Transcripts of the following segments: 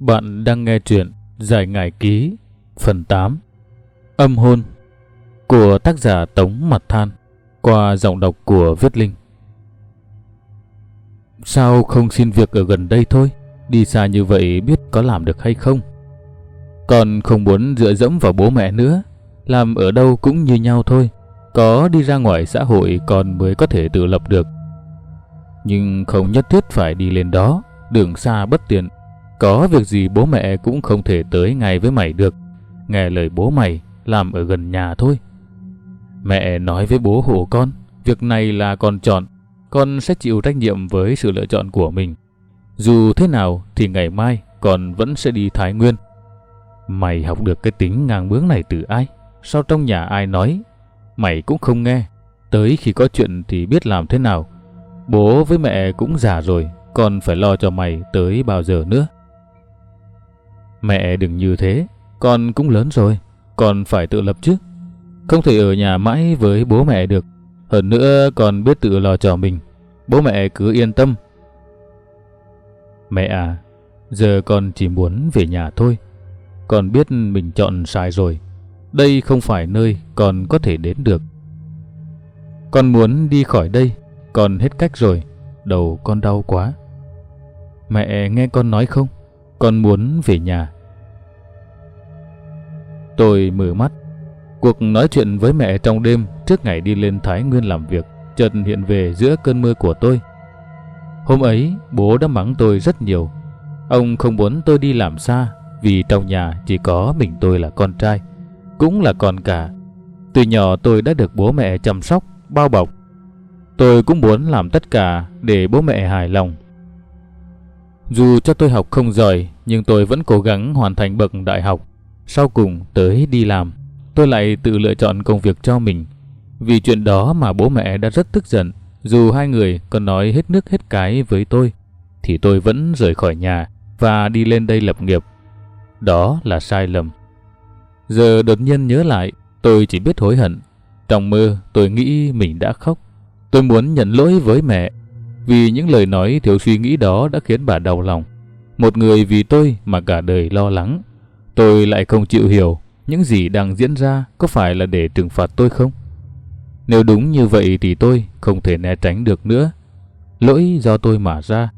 Bạn đang nghe chuyện Giải Ngải Ký, phần 8 Âm hôn của tác giả Tống Mặt Than qua giọng đọc của Viết Linh. Sao không xin việc ở gần đây thôi? Đi xa như vậy biết có làm được hay không? Con không muốn dựa dẫm vào bố mẹ nữa. Làm ở đâu cũng như nhau thôi. Có đi ra ngoài xã hội con mới có thể tự lập được. Nhưng không nhất thiết phải đi lên đó. Đường xa bất tiện có việc gì bố mẹ cũng không thể tới ngay với mày được. Nghe lời bố mày, làm ở gần nhà thôi. Mẹ nói với bố hộ con, việc này là con chọn, con sẽ chịu trách nhiệm với sự lựa chọn của mình. Dù thế nào thì ngày mai con vẫn sẽ đi Thái Nguyên. Mày học được cái tính ngang bướng này từ ai? Sao trong nhà ai nói? Mày cũng không nghe. Tới khi có chuyện thì biết làm thế nào. Bố với mẹ cũng già rồi, còn phải lo cho mày tới bao giờ nữa. Mẹ đừng như thế, con cũng lớn rồi, con phải tự lập chứ. Không thể ở nhà mãi với bố mẹ được. Hơn nữa con biết tự lo cho mình. Bố mẹ cứ yên tâm. Mẹ à, giờ con chỉ muốn về nhà thôi. Con biết mình chọn sai rồi. Đây không phải nơi con có thể đến được. Con muốn đi khỏi đây, con hết cách rồi. Đầu con đau quá. Mẹ nghe con nói không? Con muốn về nhà. Tôi mở mắt. Cuộc nói chuyện với mẹ trong đêm trước ngày đi lên Thái Nguyên làm việc chợt hiện về giữa cơn mưa của tôi. Hôm ấy, bố đã mắng tôi rất nhiều. Ông không muốn tôi đi làm xa vì trong nhà chỉ có mình tôi là con trai, cũng là con cả. Từ nhỏ tôi đã được bố mẹ chăm sóc, bao bọc. Tôi cũng muốn làm tất cả để bố mẹ hài lòng. Dù cho tôi học không giỏi, nhưng tôi vẫn cố gắng hoàn thành bậc đại học. Sau cùng tới đi làm, tôi lại tự lựa chọn công việc cho mình. Vì chuyện đó mà bố mẹ đã rất tức giận. Dù hai người còn nói hết nước hết cái với tôi, thì tôi vẫn rời khỏi nhà và đi lên đây lập nghiệp. Đó là sai lầm. Giờ đột nhiên nhớ lại, tôi chỉ biết hối hận. Trong mơ, tôi nghĩ mình đã khóc. Tôi muốn nhận lỗi với mẹ vì những lời nói thiếu suy nghĩ đó đã khiến bà đau lòng. Một người vì tôi mà cả đời lo lắng. Tôi lại không chịu hiểu những gì đang diễn ra có phải là để trừng phạt tôi không? Nếu đúng như vậy thì tôi không thể né tránh được nữa. Lỗi do tôi mà ra.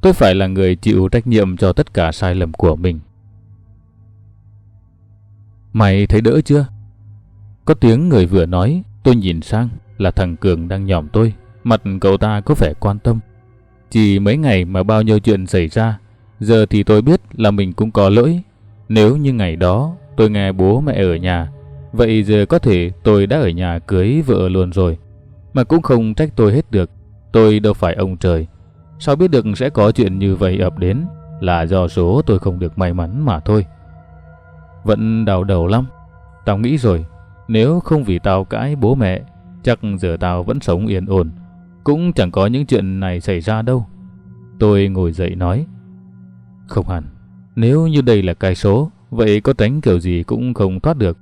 Tôi phải là người chịu trách nhiệm cho tất cả sai lầm của mình. Mày thấy đỡ chưa? Có tiếng người vừa nói, tôi nhìn sang là thằng Cường đang nhòm tôi Mặt cậu ta có vẻ quan tâm. Chỉ mấy ngày mà bao nhiêu chuyện xảy ra, giờ thì tôi biết là mình cũng có lỗi. Nếu như ngày đó tôi nghe bố mẹ ở nhà, vậy giờ có thể tôi đã ở nhà cưới vợ luôn rồi. Mà cũng không trách tôi hết được, tôi đâu phải ông trời. Sao biết được sẽ có chuyện như vậy ập đến là do số tôi không được may mắn mà thôi. Vẫn đau đầu lắm. Tao nghĩ rồi, nếu không vì tao cãi bố mẹ, chắc giờ tao vẫn sống yên ổn. Cũng chẳng có những chuyện này xảy ra đâu. Tôi ngồi dậy nói. Không hẳn. Nếu như đây là cái số, vậy có tránh kiểu gì cũng không thoát được.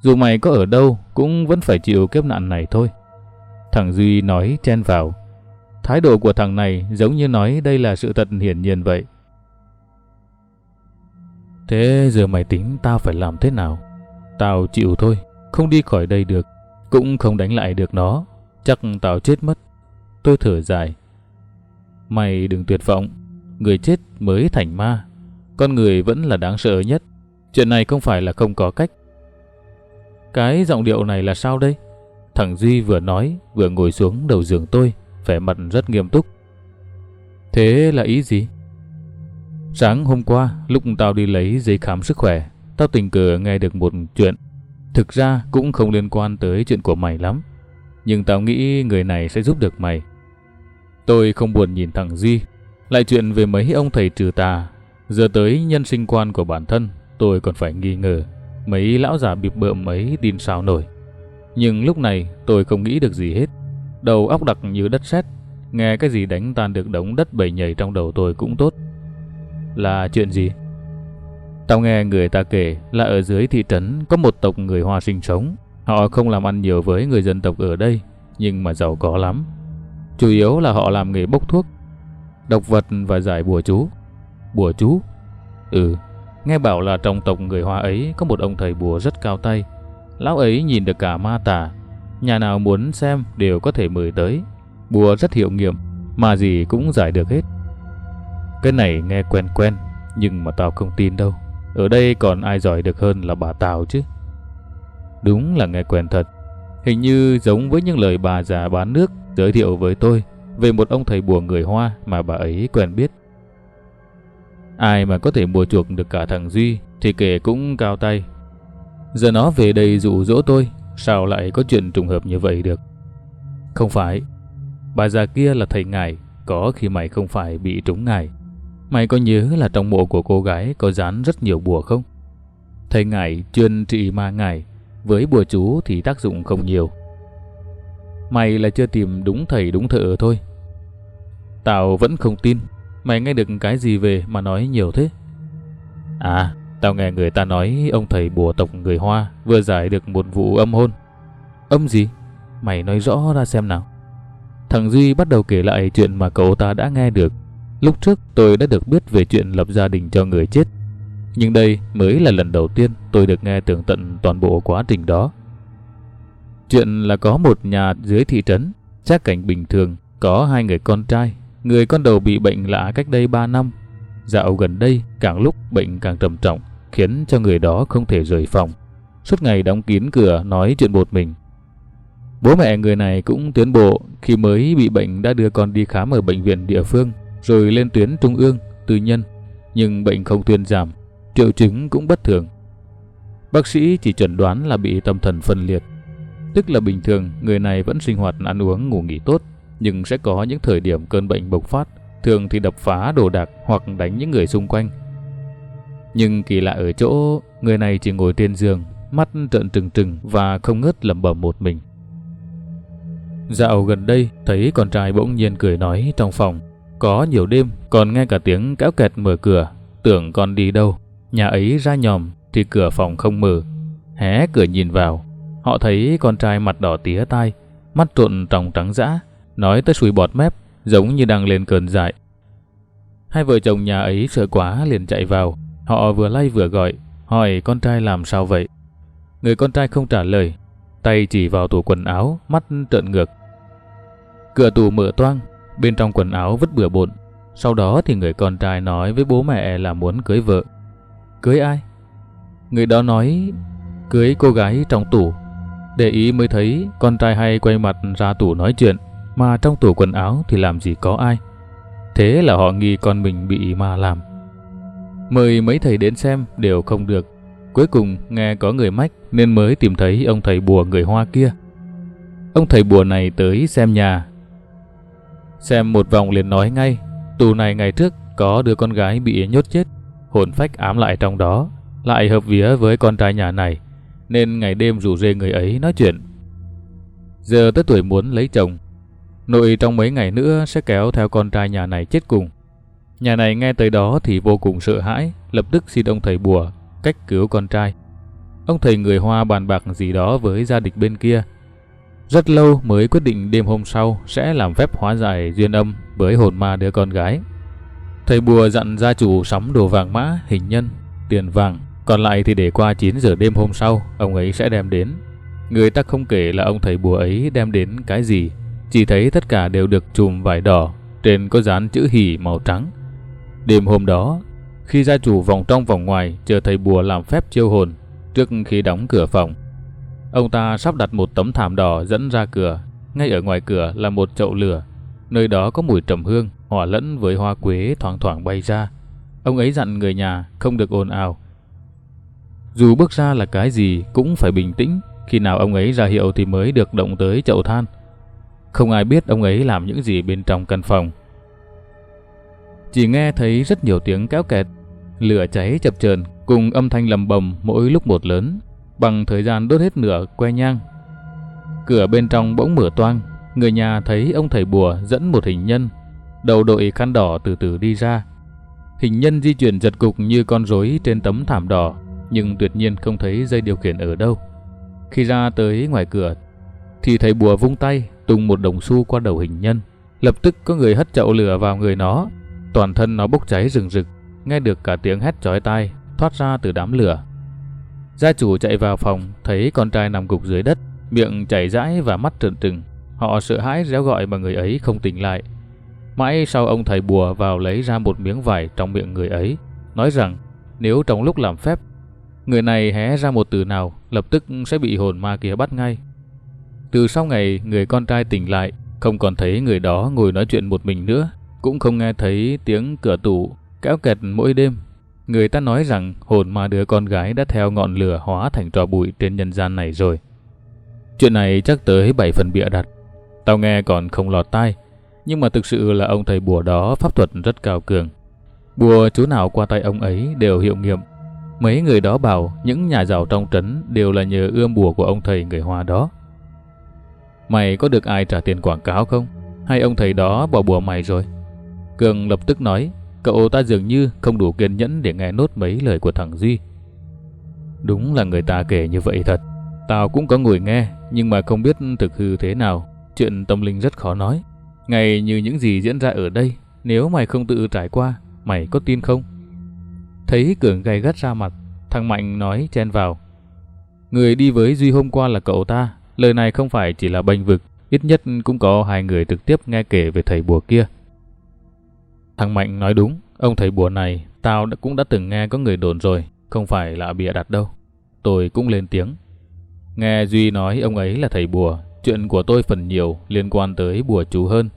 Dù mày có ở đâu, cũng vẫn phải chịu kiếp nạn này thôi. Thằng Duy nói chen vào. Thái độ của thằng này giống như nói đây là sự thật hiển nhiên vậy. Thế giờ mày tính tao phải làm thế nào? Tao chịu thôi, không đi khỏi đây được, cũng không đánh lại được nó, chắc tao chết mất. Tôi thở dài. Mày đừng tuyệt vọng, người chết mới thành ma. Con người vẫn là đáng sợ nhất. Chuyện này không phải là không có cách. Cái giọng điệu này là sao đây? Thằng Duy vừa nói, vừa ngồi xuống đầu giường tôi, vẻ mặt rất nghiêm túc. Thế là ý gì? Sáng hôm qua, lúc tao đi lấy giấy khám sức khỏe, tao tình cờ nghe được một chuyện. Thực ra cũng không liên quan tới chuyện của mày lắm. Nhưng tao nghĩ người này sẽ giúp được mày. Tôi không buồn nhìn thằng Duy. Lại chuyện về mấy ông thầy trừ tà. Giờ tới nhân sinh quan của bản thân, tôi còn phải nghi ngờ. Mấy lão già bịp bợm ấy tin sao nổi. Nhưng lúc này tôi không nghĩ được gì hết. Đầu óc đặc như đất sét. Nghe cái gì đánh tan được đống đất bầy nhảy trong đầu tôi cũng tốt. Là chuyện gì? Tao nghe người ta kể là ở dưới thị trấn có một tộc người Hoa sinh sống. Họ không làm ăn nhiều với người dân tộc ở đây, nhưng mà giàu có lắm. Chủ yếu là họ làm nghề bốc thuốc, độc vật và giải bùa chú. Bùa chú? Ừ, nghe bảo là trong tộc người Hoa ấy có một ông thầy bùa rất cao tay. Lão ấy nhìn được cả ma tà. Nhà nào muốn xem đều có thể mời tới. Bùa rất hiệu nghiệm, mà gì cũng giải được hết. Cái này nghe quen quen, nhưng mà tao không tin đâu. Ở đây còn ai giỏi được hơn là bà Tào chứ. Đúng là nghe quen thật. Hình như giống với những lời bà già bán nước giới thiệu với tôi về một ông thầy bùa người Hoa mà bà ấy quen biết. Ai mà có thể mua chuộc được cả thằng Duy thì kể cũng cao tay. Giờ nó về đây dụ dỗ tôi, sao lại có chuyện trùng hợp như vậy được? Không phải, bà già kia là thầy ngài, có khi mày không phải bị trúng ngài. Mày có nhớ là trong mộ của cô gái có dán rất nhiều bùa không? Thầy ngài chuyên trị ma ngài, với bùa chú thì tác dụng không nhiều. Mày là chưa tìm đúng thầy đúng thợ thôi. Tao vẫn không tin. Mày nghe được cái gì về mà nói nhiều thế? À, tao nghe người ta nói ông thầy bùa tộc người Hoa vừa giải được một vụ âm hôn. Âm gì? Mày nói rõ ra xem nào. Thằng Duy bắt đầu kể lại chuyện mà cậu ta đã nghe được. Lúc trước tôi đã được biết về chuyện lập gia đình cho người chết. Nhưng đây mới là lần đầu tiên tôi được nghe tường tận toàn bộ quá trình đó. Chuyện là có một nhà dưới thị trấn, chắc cảnh bình thường, có hai người con trai. Người con đầu bị bệnh lạ cách đây 3 năm. Dạo gần đây, càng lúc bệnh càng trầm trọng, khiến cho người đó không thể rời phòng. Suốt ngày đóng kín cửa nói chuyện bột mình. Bố mẹ người này cũng tiến bộ khi mới bị bệnh đã đưa con đi khám ở bệnh viện địa phương, rồi lên tuyến trung ương, tư nhân. Nhưng bệnh không thuyên giảm, triệu chứng cũng bất thường. Bác sĩ chỉ chẩn đoán là bị tâm thần phân liệt Tức là bình thường người này vẫn sinh hoạt ăn uống ngủ nghỉ tốt, nhưng sẽ có những thời điểm cơn bệnh bộc phát, thường thì đập phá đồ đạc hoặc đánh những người xung quanh. Nhưng kỳ lạ ở chỗ, người này chỉ ngồi trên giường, mắt trợn trừng trừng và không ngớt lẩm bẩm một mình. Dạo gần đây, thấy con trai bỗng nhiên cười nói trong phòng. Có nhiều đêm, còn nghe cả tiếng kéo kẹt mở cửa, tưởng con đi đâu. Nhà ấy ra nhòm, thì cửa phòng không mở. Hé cửa nhìn vào, Họ thấy con trai mặt đỏ tía tai, mắt trộn tròng trắng dã, nói tới sùi bọt mép, giống như đang lên cơn dại. Hai vợ chồng nhà ấy sợ quá liền chạy vào, họ vừa lay vừa gọi, hỏi con trai làm sao vậy. Người con trai không trả lời, tay chỉ vào tủ quần áo, mắt trợn ngược. Cửa tủ mở toang, bên trong quần áo vứt bừa bộn. Sau đó thì người con trai nói với bố mẹ là muốn cưới vợ. Cưới ai? Người đó nói cưới cô gái trong tủ để ý mới thấy con trai hay quay mặt ra tủ nói chuyện, mà trong tủ quần áo thì làm gì có ai. Thế là họ nghi con mình bị ma làm. Mời mấy thầy đến xem đều không được. Cuối cùng nghe có người mách nên mới tìm thấy ông thầy bùa người Hoa kia. Ông thầy bùa này tới xem nhà. Xem một vòng liền nói ngay, tù này ngày trước có đứa con gái bị nhốt chết, hồn phách ám lại trong đó, lại hợp vía với con trai nhà này nên ngày đêm rủ rê người ấy nói chuyện. Giờ tới tuổi muốn lấy chồng, nội trong mấy ngày nữa sẽ kéo theo con trai nhà này chết cùng. Nhà này nghe tới đó thì vô cùng sợ hãi, lập tức xin ông thầy bùa cách cứu con trai. Ông thầy người Hoa bàn bạc gì đó với gia đình bên kia. Rất lâu mới quyết định đêm hôm sau sẽ làm phép hóa giải duyên âm với hồn ma đứa con gái. Thầy bùa dặn gia chủ sắm đồ vàng mã, hình nhân, tiền vàng, còn lại thì để qua 9 giờ đêm hôm sau, ông ấy sẽ đem đến. Người ta không kể là ông thầy bùa ấy đem đến cái gì, chỉ thấy tất cả đều được chùm vải đỏ, trên có dán chữ hỉ màu trắng. Đêm hôm đó, khi gia chủ vòng trong vòng ngoài chờ thầy bùa làm phép chiêu hồn, trước khi đóng cửa phòng, ông ta sắp đặt một tấm thảm đỏ dẫn ra cửa, ngay ở ngoài cửa là một chậu lửa. Nơi đó có mùi trầm hương, hòa lẫn với hoa quế thoảng thoảng bay ra. Ông ấy dặn người nhà không được ồn ào, dù bước ra là cái gì cũng phải bình tĩnh, khi nào ông ấy ra hiệu thì mới được động tới chậu than. Không ai biết ông ấy làm những gì bên trong căn phòng. Chỉ nghe thấy rất nhiều tiếng kéo kẹt, lửa cháy chập chờn cùng âm thanh lầm bầm mỗi lúc một lớn, bằng thời gian đốt hết nửa que nhang. Cửa bên trong bỗng mở toang, người nhà thấy ông thầy bùa dẫn một hình nhân, đầu đội khăn đỏ từ từ đi ra. Hình nhân di chuyển giật cục như con rối trên tấm thảm đỏ, nhưng tuyệt nhiên không thấy dây điều khiển ở đâu. Khi ra tới ngoài cửa, thì thầy bùa vung tay tung một đồng xu qua đầu hình nhân. Lập tức có người hất chậu lửa vào người nó, toàn thân nó bốc cháy rừng rực, nghe được cả tiếng hét chói tai thoát ra từ đám lửa. Gia chủ chạy vào phòng, thấy con trai nằm gục dưới đất, miệng chảy rãi và mắt trợn trừng. Họ sợ hãi réo gọi mà người ấy không tỉnh lại. Mãi sau ông thầy bùa vào lấy ra một miếng vải trong miệng người ấy, nói rằng nếu trong lúc làm phép, người này hé ra một từ nào, lập tức sẽ bị hồn ma kia bắt ngay. Từ sau ngày người con trai tỉnh lại, không còn thấy người đó ngồi nói chuyện một mình nữa, cũng không nghe thấy tiếng cửa tủ kéo kẹt mỗi đêm. Người ta nói rằng hồn ma đứa con gái đã theo ngọn lửa hóa thành trò bụi trên nhân gian này rồi. Chuyện này chắc tới bảy phần bịa đặt. Tao nghe còn không lọt tai, nhưng mà thực sự là ông thầy bùa đó pháp thuật rất cao cường. Bùa chú nào qua tay ông ấy đều hiệu nghiệm. Mấy người đó bảo những nhà giàu trong trấn đều là nhờ ươm bùa của ông thầy người Hoa đó. Mày có được ai trả tiền quảng cáo không? Hay ông thầy đó bỏ bùa mày rồi? Cường lập tức nói, cậu ta dường như không đủ kiên nhẫn để nghe nốt mấy lời của thằng Duy. Đúng là người ta kể như vậy thật. Tao cũng có ngồi nghe, nhưng mà không biết thực hư thế nào. Chuyện tâm linh rất khó nói. Ngày như những gì diễn ra ở đây, nếu mày không tự trải qua, mày có tin không? Thấy Cường gay gắt ra mặt, thằng Mạnh nói chen vào. Người đi với Duy hôm qua là cậu ta, lời này không phải chỉ là bênh vực, ít nhất cũng có hai người trực tiếp nghe kể về thầy bùa kia. Thằng Mạnh nói đúng, ông thầy bùa này, tao đã cũng đã từng nghe có người đồn rồi, không phải là bịa đặt đâu. Tôi cũng lên tiếng. Nghe Duy nói ông ấy là thầy bùa, chuyện của tôi phần nhiều liên quan tới bùa chú hơn.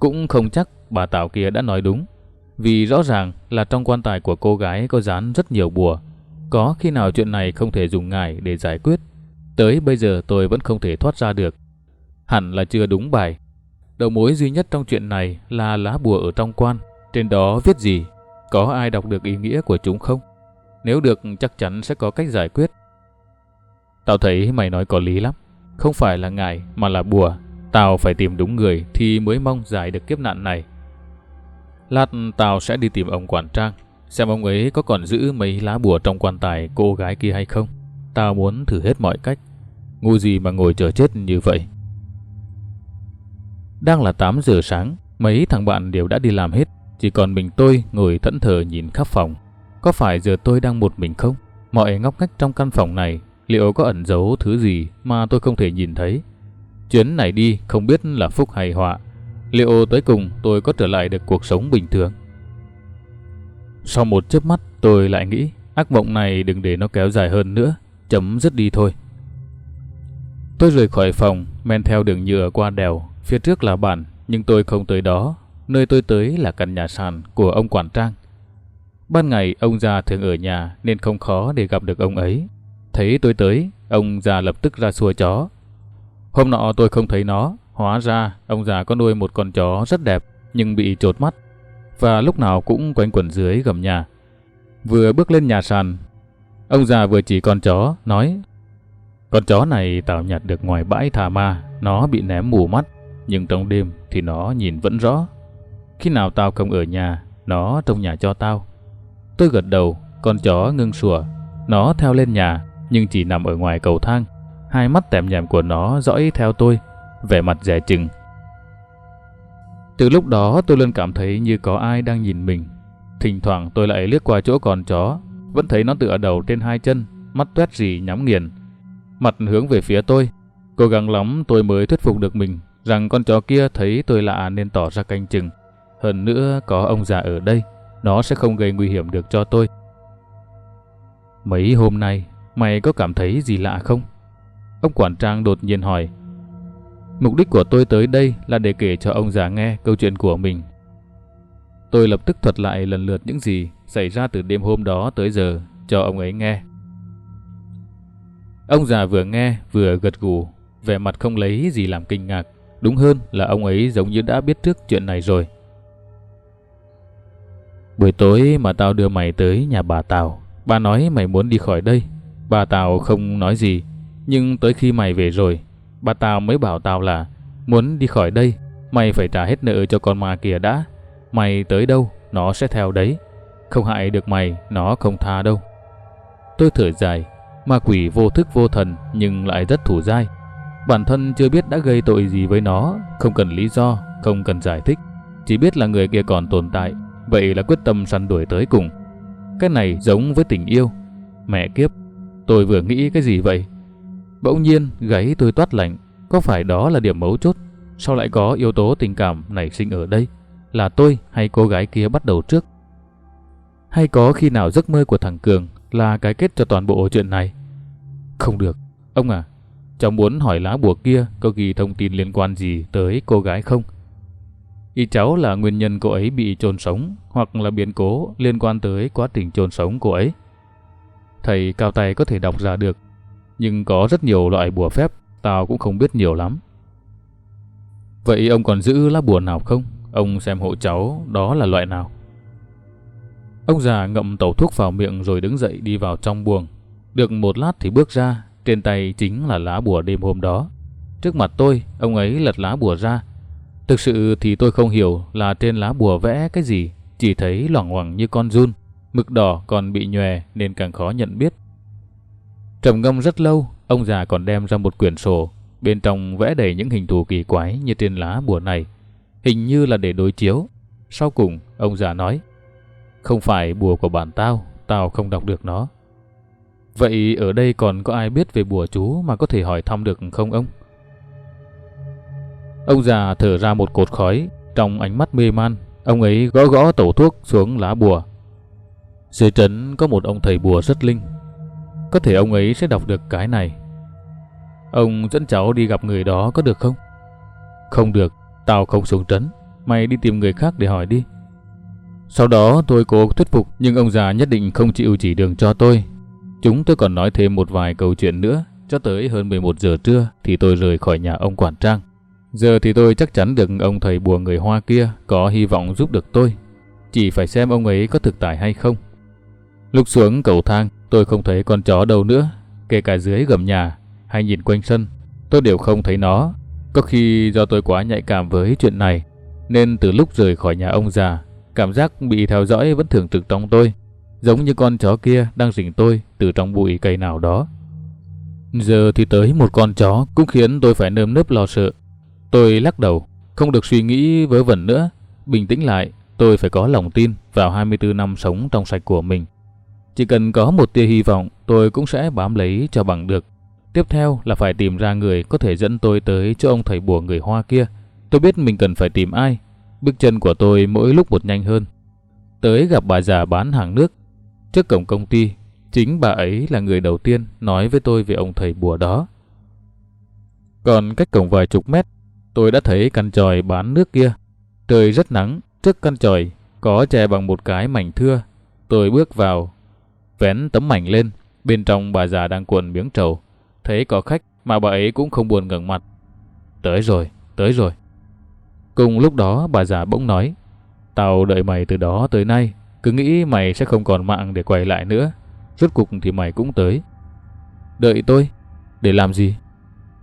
Cũng không chắc bà Tảo kia đã nói đúng. Vì rõ ràng là trong quan tài của cô gái có dán rất nhiều bùa. Có khi nào chuyện này không thể dùng ngài để giải quyết. Tới bây giờ tôi vẫn không thể thoát ra được. Hẳn là chưa đúng bài. Đầu mối duy nhất trong chuyện này là lá bùa ở trong quan. Trên đó viết gì? Có ai đọc được ý nghĩa của chúng không? Nếu được, chắc chắn sẽ có cách giải quyết. Tao thấy mày nói có lý lắm. Không phải là ngài mà là bùa. Tao phải tìm đúng người thì mới mong giải được kiếp nạn này. Lát tao sẽ đi tìm ông quản trang, xem ông ấy có còn giữ mấy lá bùa trong quan tài cô gái kia hay không. Tao muốn thử hết mọi cách. Ngu gì mà ngồi chờ chết như vậy. Đang là 8 giờ sáng, mấy thằng bạn đều đã đi làm hết. Chỉ còn mình tôi ngồi thẫn thờ nhìn khắp phòng. Có phải giờ tôi đang một mình không? Mọi ngóc ngách trong căn phòng này liệu có ẩn giấu thứ gì mà tôi không thể nhìn thấy? Chuyến này đi không biết là phúc hay họa. Liệu tới cùng tôi có trở lại được cuộc sống bình thường? Sau một chớp mắt tôi lại nghĩ ác mộng này đừng để nó kéo dài hơn nữa, chấm dứt đi thôi. Tôi rời khỏi phòng, men theo đường nhựa qua đèo, phía trước là bản, nhưng tôi không tới đó Nơi tôi tới là căn nhà sàn của ông quản trang. Ban ngày ông già thường ở nhà nên không khó để gặp được ông ấy. Thấy tôi tới, ông già lập tức ra xua chó. Hôm nọ tôi không thấy nó, hóa ra ông già có nuôi một con chó rất đẹp nhưng bị trột mắt và lúc nào cũng quanh quẩn dưới gầm nhà. Vừa bước lên nhà sàn, ông già vừa chỉ con chó, nói Con chó này tao nhặt được ngoài bãi thả ma, nó bị ném mù mắt, nhưng trong đêm thì nó nhìn vẫn rõ. Khi nào tao không ở nhà, nó trong nhà cho tao. Tôi gật đầu, con chó ngưng sủa. Nó theo lên nhà, nhưng chỉ nằm ở ngoài cầu thang. Hai mắt tèm nhèm của nó dõi theo tôi, vẻ mặt dè chừng. Từ lúc đó tôi luôn cảm thấy như có ai đang nhìn mình. Thỉnh thoảng tôi lại liếc qua chỗ con chó, vẫn thấy nó tựa đầu trên hai chân, mắt tuét gì nhắm nghiền. Mặt hướng về phía tôi. Cố gắng lắm tôi mới thuyết phục được mình rằng con chó kia thấy tôi lạ nên tỏ ra canh chừng. Hơn nữa có ông già ở đây, nó sẽ không gây nguy hiểm được cho tôi. Mấy hôm nay, mày có cảm thấy gì lạ không? Ông quản trang đột nhiên hỏi. Mục đích của tôi tới đây là để kể cho ông già nghe câu chuyện của mình. Tôi lập tức thuật lại lần lượt những gì xảy ra từ đêm hôm đó tới giờ cho ông ấy nghe. Ông già vừa nghe vừa gật gù, vẻ mặt không lấy gì làm kinh ngạc. Đúng hơn là ông ấy giống như đã biết trước chuyện này rồi. Buổi tối mà tao đưa mày tới nhà bà Tào, bà nói mày muốn đi khỏi đây. Bà Tào không nói gì, nhưng tới khi mày về rồi, bà tao mới bảo tao là muốn đi khỏi đây, mày phải trả hết nợ cho con ma kia đã. Mày tới đâu, nó sẽ theo đấy. Không hại được mày, nó không tha đâu. Tôi thở dài, ma quỷ vô thức vô thần nhưng lại rất thủ dai. Bản thân chưa biết đã gây tội gì với nó, không cần lý do, không cần giải thích. Chỉ biết là người kia còn tồn tại Vậy là quyết tâm săn đuổi tới cùng. Cái này giống với tình yêu. Mẹ kiếp, tôi vừa nghĩ cái gì vậy? Bỗng nhiên gáy tôi toát lạnh, có phải đó là điểm mấu chốt? Sao lại có yếu tố tình cảm nảy sinh ở đây? Là tôi hay cô gái kia bắt đầu trước? Hay có khi nào giấc mơ của thằng Cường là cái kết cho toàn bộ chuyện này? Không được, ông à, cháu muốn hỏi lá bùa kia có ghi thông tin liên quan gì tới cô gái không? Ý cháu là nguyên nhân cô ấy bị chôn sống hoặc là biến cố liên quan tới quá trình chôn sống cô ấy. Thầy cao tay có thể đọc ra được, nhưng có rất nhiều loại bùa phép, tao cũng không biết nhiều lắm. Vậy ông còn giữ lá bùa nào không? Ông xem hộ cháu đó là loại nào? Ông già ngậm tẩu thuốc vào miệng rồi đứng dậy đi vào trong buồng. Được một lát thì bước ra, trên tay chính là lá bùa đêm hôm đó. Trước mặt tôi, ông ấy lật lá bùa ra. Thực sự thì tôi không hiểu là trên lá bùa vẽ cái gì, chỉ thấy loằng ngoằng như con run. Mực đỏ còn bị nhòe nên càng khó nhận biết. Trầm ngâm rất lâu, ông già còn đem ra một quyển sổ, bên trong vẽ đầy những hình thù kỳ quái như trên lá bùa này. Hình như là để đối chiếu. Sau cùng, ông già nói, không phải bùa của bản tao, tao không đọc được nó. Vậy ở đây còn có ai biết về bùa chú mà có thể hỏi thăm được không ông? Ông già thở ra một cột khói, trong ánh mắt mê man, ông ấy gõ gõ tổ thuốc xuống lá bùa. Dưới trấn có một ông thầy bùa rất linh, có thể ông ấy sẽ đọc được cái này. Ông dẫn cháu đi gặp người đó có được không? Không được, tao không xuống trấn, mày đi tìm người khác để hỏi đi. Sau đó tôi cố thuyết phục nhưng ông già nhất định không chịu chỉ đường cho tôi. Chúng tôi còn nói thêm một vài câu chuyện nữa. Cho tới hơn 11 giờ trưa thì tôi rời khỏi nhà ông quản trang. Giờ thì tôi chắc chắn được ông thầy bùa người Hoa kia có hy vọng giúp được tôi. Chỉ phải xem ông ấy có thực tài hay không. Lúc xuống cầu thang, tôi không thấy con chó đâu nữa. Kể cả dưới gầm nhà hay nhìn quanh sân, tôi đều không thấy nó. Có khi do tôi quá nhạy cảm với chuyện này, nên từ lúc rời khỏi nhà ông già, Cảm giác bị theo dõi vẫn thường trực trong tôi, giống như con chó kia đang rình tôi từ trong bụi cây nào đó. Giờ thì tới một con chó cũng khiến tôi phải nơm nớp lo sợ. Tôi lắc đầu, không được suy nghĩ vớ vẩn nữa. Bình tĩnh lại, tôi phải có lòng tin vào 24 năm sống trong sạch của mình. Chỉ cần có một tia hy vọng, tôi cũng sẽ bám lấy cho bằng được. Tiếp theo là phải tìm ra người có thể dẫn tôi tới cho ông thầy bùa người Hoa kia. Tôi biết mình cần phải tìm ai Bước chân của tôi mỗi lúc một nhanh hơn. Tới gặp bà già bán hàng nước. Trước cổng công ty, chính bà ấy là người đầu tiên nói với tôi về ông thầy bùa đó. Còn cách cổng vài chục mét, tôi đã thấy căn tròi bán nước kia. Trời rất nắng, trước căn tròi có che bằng một cái mảnh thưa. Tôi bước vào, vén tấm mảnh lên, bên trong bà già đang cuộn miếng trầu. Thấy có khách mà bà ấy cũng không buồn ngẩng mặt. Tới rồi, tới rồi. Cùng lúc đó bà già bỗng nói, Tao đợi mày từ đó tới nay, cứ nghĩ mày sẽ không còn mạng để quay lại nữa. Rốt cục thì mày cũng tới. Đợi tôi? Để làm gì?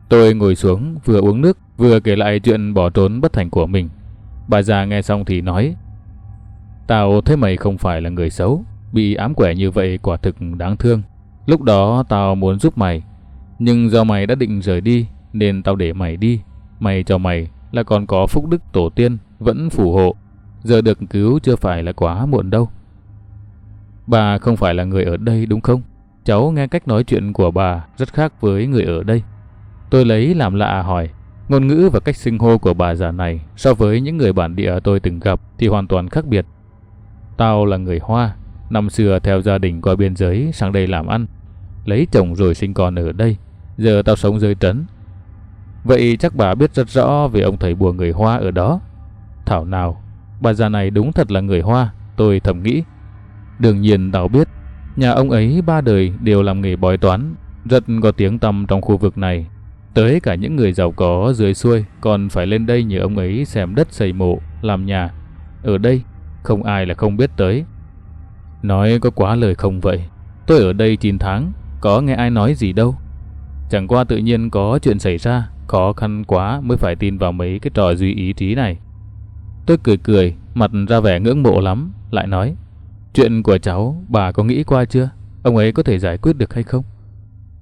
Tôi ngồi xuống vừa uống nước vừa kể lại chuyện bỏ trốn bất thành của mình. Bà già nghe xong thì nói, Tao thấy mày không phải là người xấu, bị ám quẻ như vậy quả thực đáng thương. Lúc đó tao muốn giúp mày, nhưng do mày đã định rời đi nên tao để mày đi. Mày cho mày là còn có phúc đức tổ tiên vẫn phù hộ, giờ được cứu chưa phải là quá muộn đâu. Bà không phải là người ở đây đúng không? Cháu nghe cách nói chuyện của bà rất khác với người ở đây. Tôi lấy làm lạ hỏi, ngôn ngữ và cách xưng hô của bà già này so với những người bản địa tôi từng gặp thì hoàn toàn khác biệt. Tao là người Hoa, năm xưa theo gia đình qua biên giới sang đây làm ăn, lấy chồng rồi sinh con ở đây. Giờ tao sống dưới trấn, Vậy chắc bà biết rất rõ về ông thầy bùa người Hoa ở đó. Thảo nào, bà già này đúng thật là người Hoa, tôi thầm nghĩ. Đương nhiên tao biết, nhà ông ấy ba đời đều làm nghề bói toán, rất có tiếng tăm trong khu vực này. Tới cả những người giàu có dưới xuôi còn phải lên đây nhờ ông ấy xem đất xây mộ, làm nhà. Ở đây, không ai là không biết tới. Nói có quá lời không vậy. Tôi ở đây 9 tháng, có nghe ai nói gì đâu. Chẳng qua tự nhiên có chuyện xảy ra Khó khăn quá mới phải tin vào mấy cái trò duy ý trí này. Tôi cười cười, mặt ra vẻ ngưỡng mộ lắm, lại nói. Chuyện của cháu, bà có nghĩ qua chưa? Ông ấy có thể giải quyết được hay không?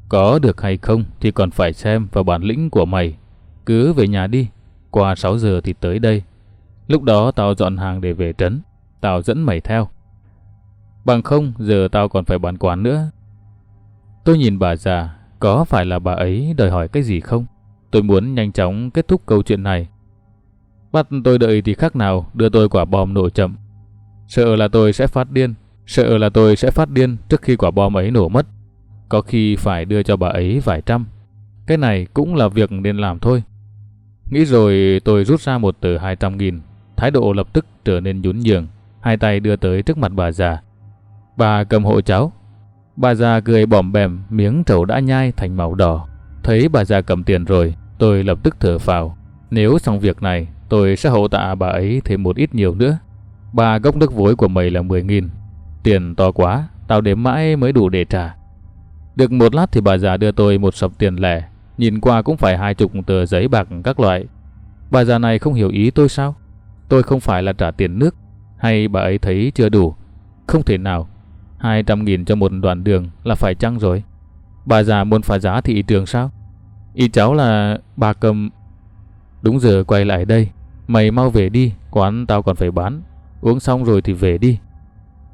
Có được hay không thì còn phải xem vào bản lĩnh của mày. Cứ về nhà đi, qua 6 giờ thì tới đây. Lúc đó tao dọn hàng để về trấn, tao dẫn mày theo. Bằng không giờ tao còn phải bán quán nữa. Tôi nhìn bà già, có phải là bà ấy đòi hỏi cái gì không? Tôi muốn nhanh chóng kết thúc câu chuyện này. Bắt tôi đợi thì khác nào đưa tôi quả bom nổ chậm. Sợ là tôi sẽ phát điên, sợ là tôi sẽ phát điên trước khi quả bom ấy nổ mất. Có khi phải đưa cho bà ấy vài trăm. Cái này cũng là việc nên làm thôi. Nghĩ rồi tôi rút ra một tờ 200 nghìn. Thái độ lập tức trở nên nhún nhường. Hai tay đưa tới trước mặt bà già. Bà cầm hộ cháu. Bà già cười bỏm bèm miếng trầu đã nhai thành màu đỏ. Thấy bà già cầm tiền rồi, tôi lập tức thở phào. Nếu xong việc này, tôi sẽ hậu tạ bà ấy thêm một ít nhiều nữa. bà gốc nước vối của mày là 10.000. Tiền to quá, tao đếm mãi mới đủ để trả. Được một lát thì bà già đưa tôi một sập tiền lẻ, nhìn qua cũng phải hai chục tờ giấy bạc các loại. Bà già này không hiểu ý tôi sao? Tôi không phải là trả tiền nước, hay bà ấy thấy chưa đủ? Không thể nào, 200 nghìn cho một đoạn đường là phải chăng rồi? Bà già muốn phá giá thị trường sao? Ý cháu là bà cầm... Đúng giờ quay lại đây, mày mau về đi, quán tao còn phải bán. Uống xong rồi thì về đi.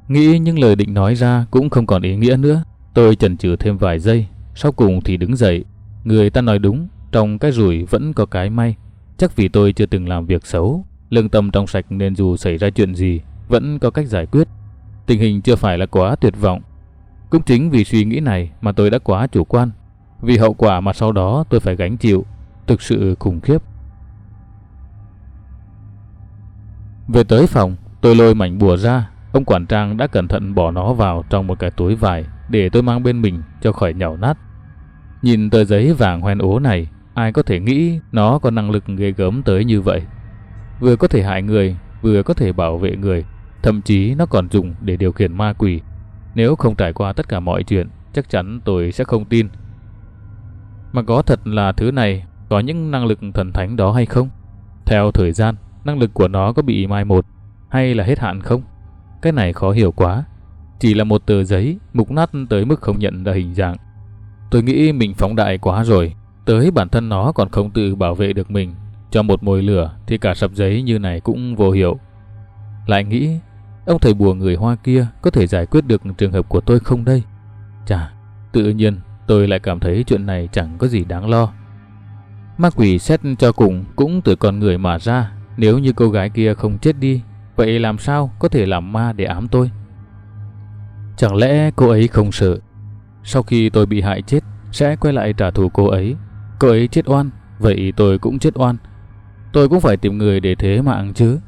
Nghĩ những lời định nói ra cũng không còn ý nghĩa nữa. Tôi chần chừ thêm vài giây, sau cùng thì đứng dậy. Người ta nói đúng, trong cái rủi vẫn có cái may. Chắc vì tôi chưa từng làm việc xấu, lương tâm trong sạch nên dù xảy ra chuyện gì, vẫn có cách giải quyết. Tình hình chưa phải là quá tuyệt vọng. Cũng chính vì suy nghĩ này mà tôi đã quá chủ quan. Vì hậu quả mà sau đó tôi phải gánh chịu, thực sự khủng khiếp. Về tới phòng, tôi lôi mảnh bùa ra, ông quản trang đã cẩn thận bỏ nó vào trong một cái túi vải để tôi mang bên mình cho khỏi nhàu nát. Nhìn tờ giấy vàng hoen ố này, ai có thể nghĩ nó có năng lực ghê gớm tới như vậy. Vừa có thể hại người, vừa có thể bảo vệ người, thậm chí nó còn dùng để điều khiển ma quỷ. Nếu không trải qua tất cả mọi chuyện, chắc chắn tôi sẽ không tin. Mà có thật là thứ này có những năng lực thần thánh đó hay không? Theo thời gian, năng lực của nó có bị mai một hay là hết hạn không? Cái này khó hiểu quá. Chỉ là một tờ giấy mục nát tới mức không nhận ra hình dạng. Tôi nghĩ mình phóng đại quá rồi, tới bản thân nó còn không tự bảo vệ được mình. Cho một mồi lửa thì cả sập giấy như này cũng vô hiệu. Lại nghĩ, ông thầy bùa người Hoa kia có thể giải quyết được trường hợp của tôi không đây? Chà, tự nhiên tôi lại cảm thấy chuyện này chẳng có gì đáng lo. Ma quỷ xét cho cùng cũng từ con người mà ra, nếu như cô gái kia không chết đi, vậy làm sao có thể làm ma để ám tôi? Chẳng lẽ cô ấy không sợ sau khi tôi bị hại chết sẽ quay lại trả thù cô ấy? Cô ấy chết oan, vậy tôi cũng chết oan. Tôi cũng phải tìm người để thế mạng chứ.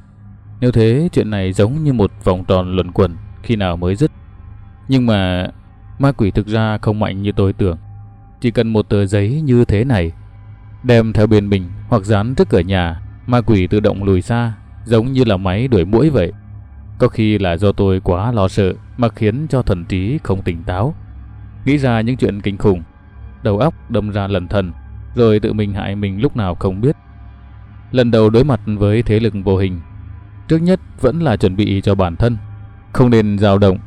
Nếu thế chuyện này giống như một vòng tròn luẩn quẩn khi nào mới dứt. Nhưng mà ma quỷ thực ra không mạnh như tôi tưởng. Chỉ cần một tờ giấy như thế này đem theo bên mình hoặc dán trước cửa nhà, ma quỷ tự động lùi xa, giống như là máy đuổi mũi vậy. Có khi là do tôi quá lo sợ mà khiến cho thần trí không tỉnh táo. Nghĩ ra những chuyện kinh khủng, đầu óc đâm ra lần thần, rồi tự mình hại mình lúc nào không biết. Lần đầu đối mặt với thế lực vô hình, trước nhất vẫn là chuẩn bị cho bản thân, không nên dao động.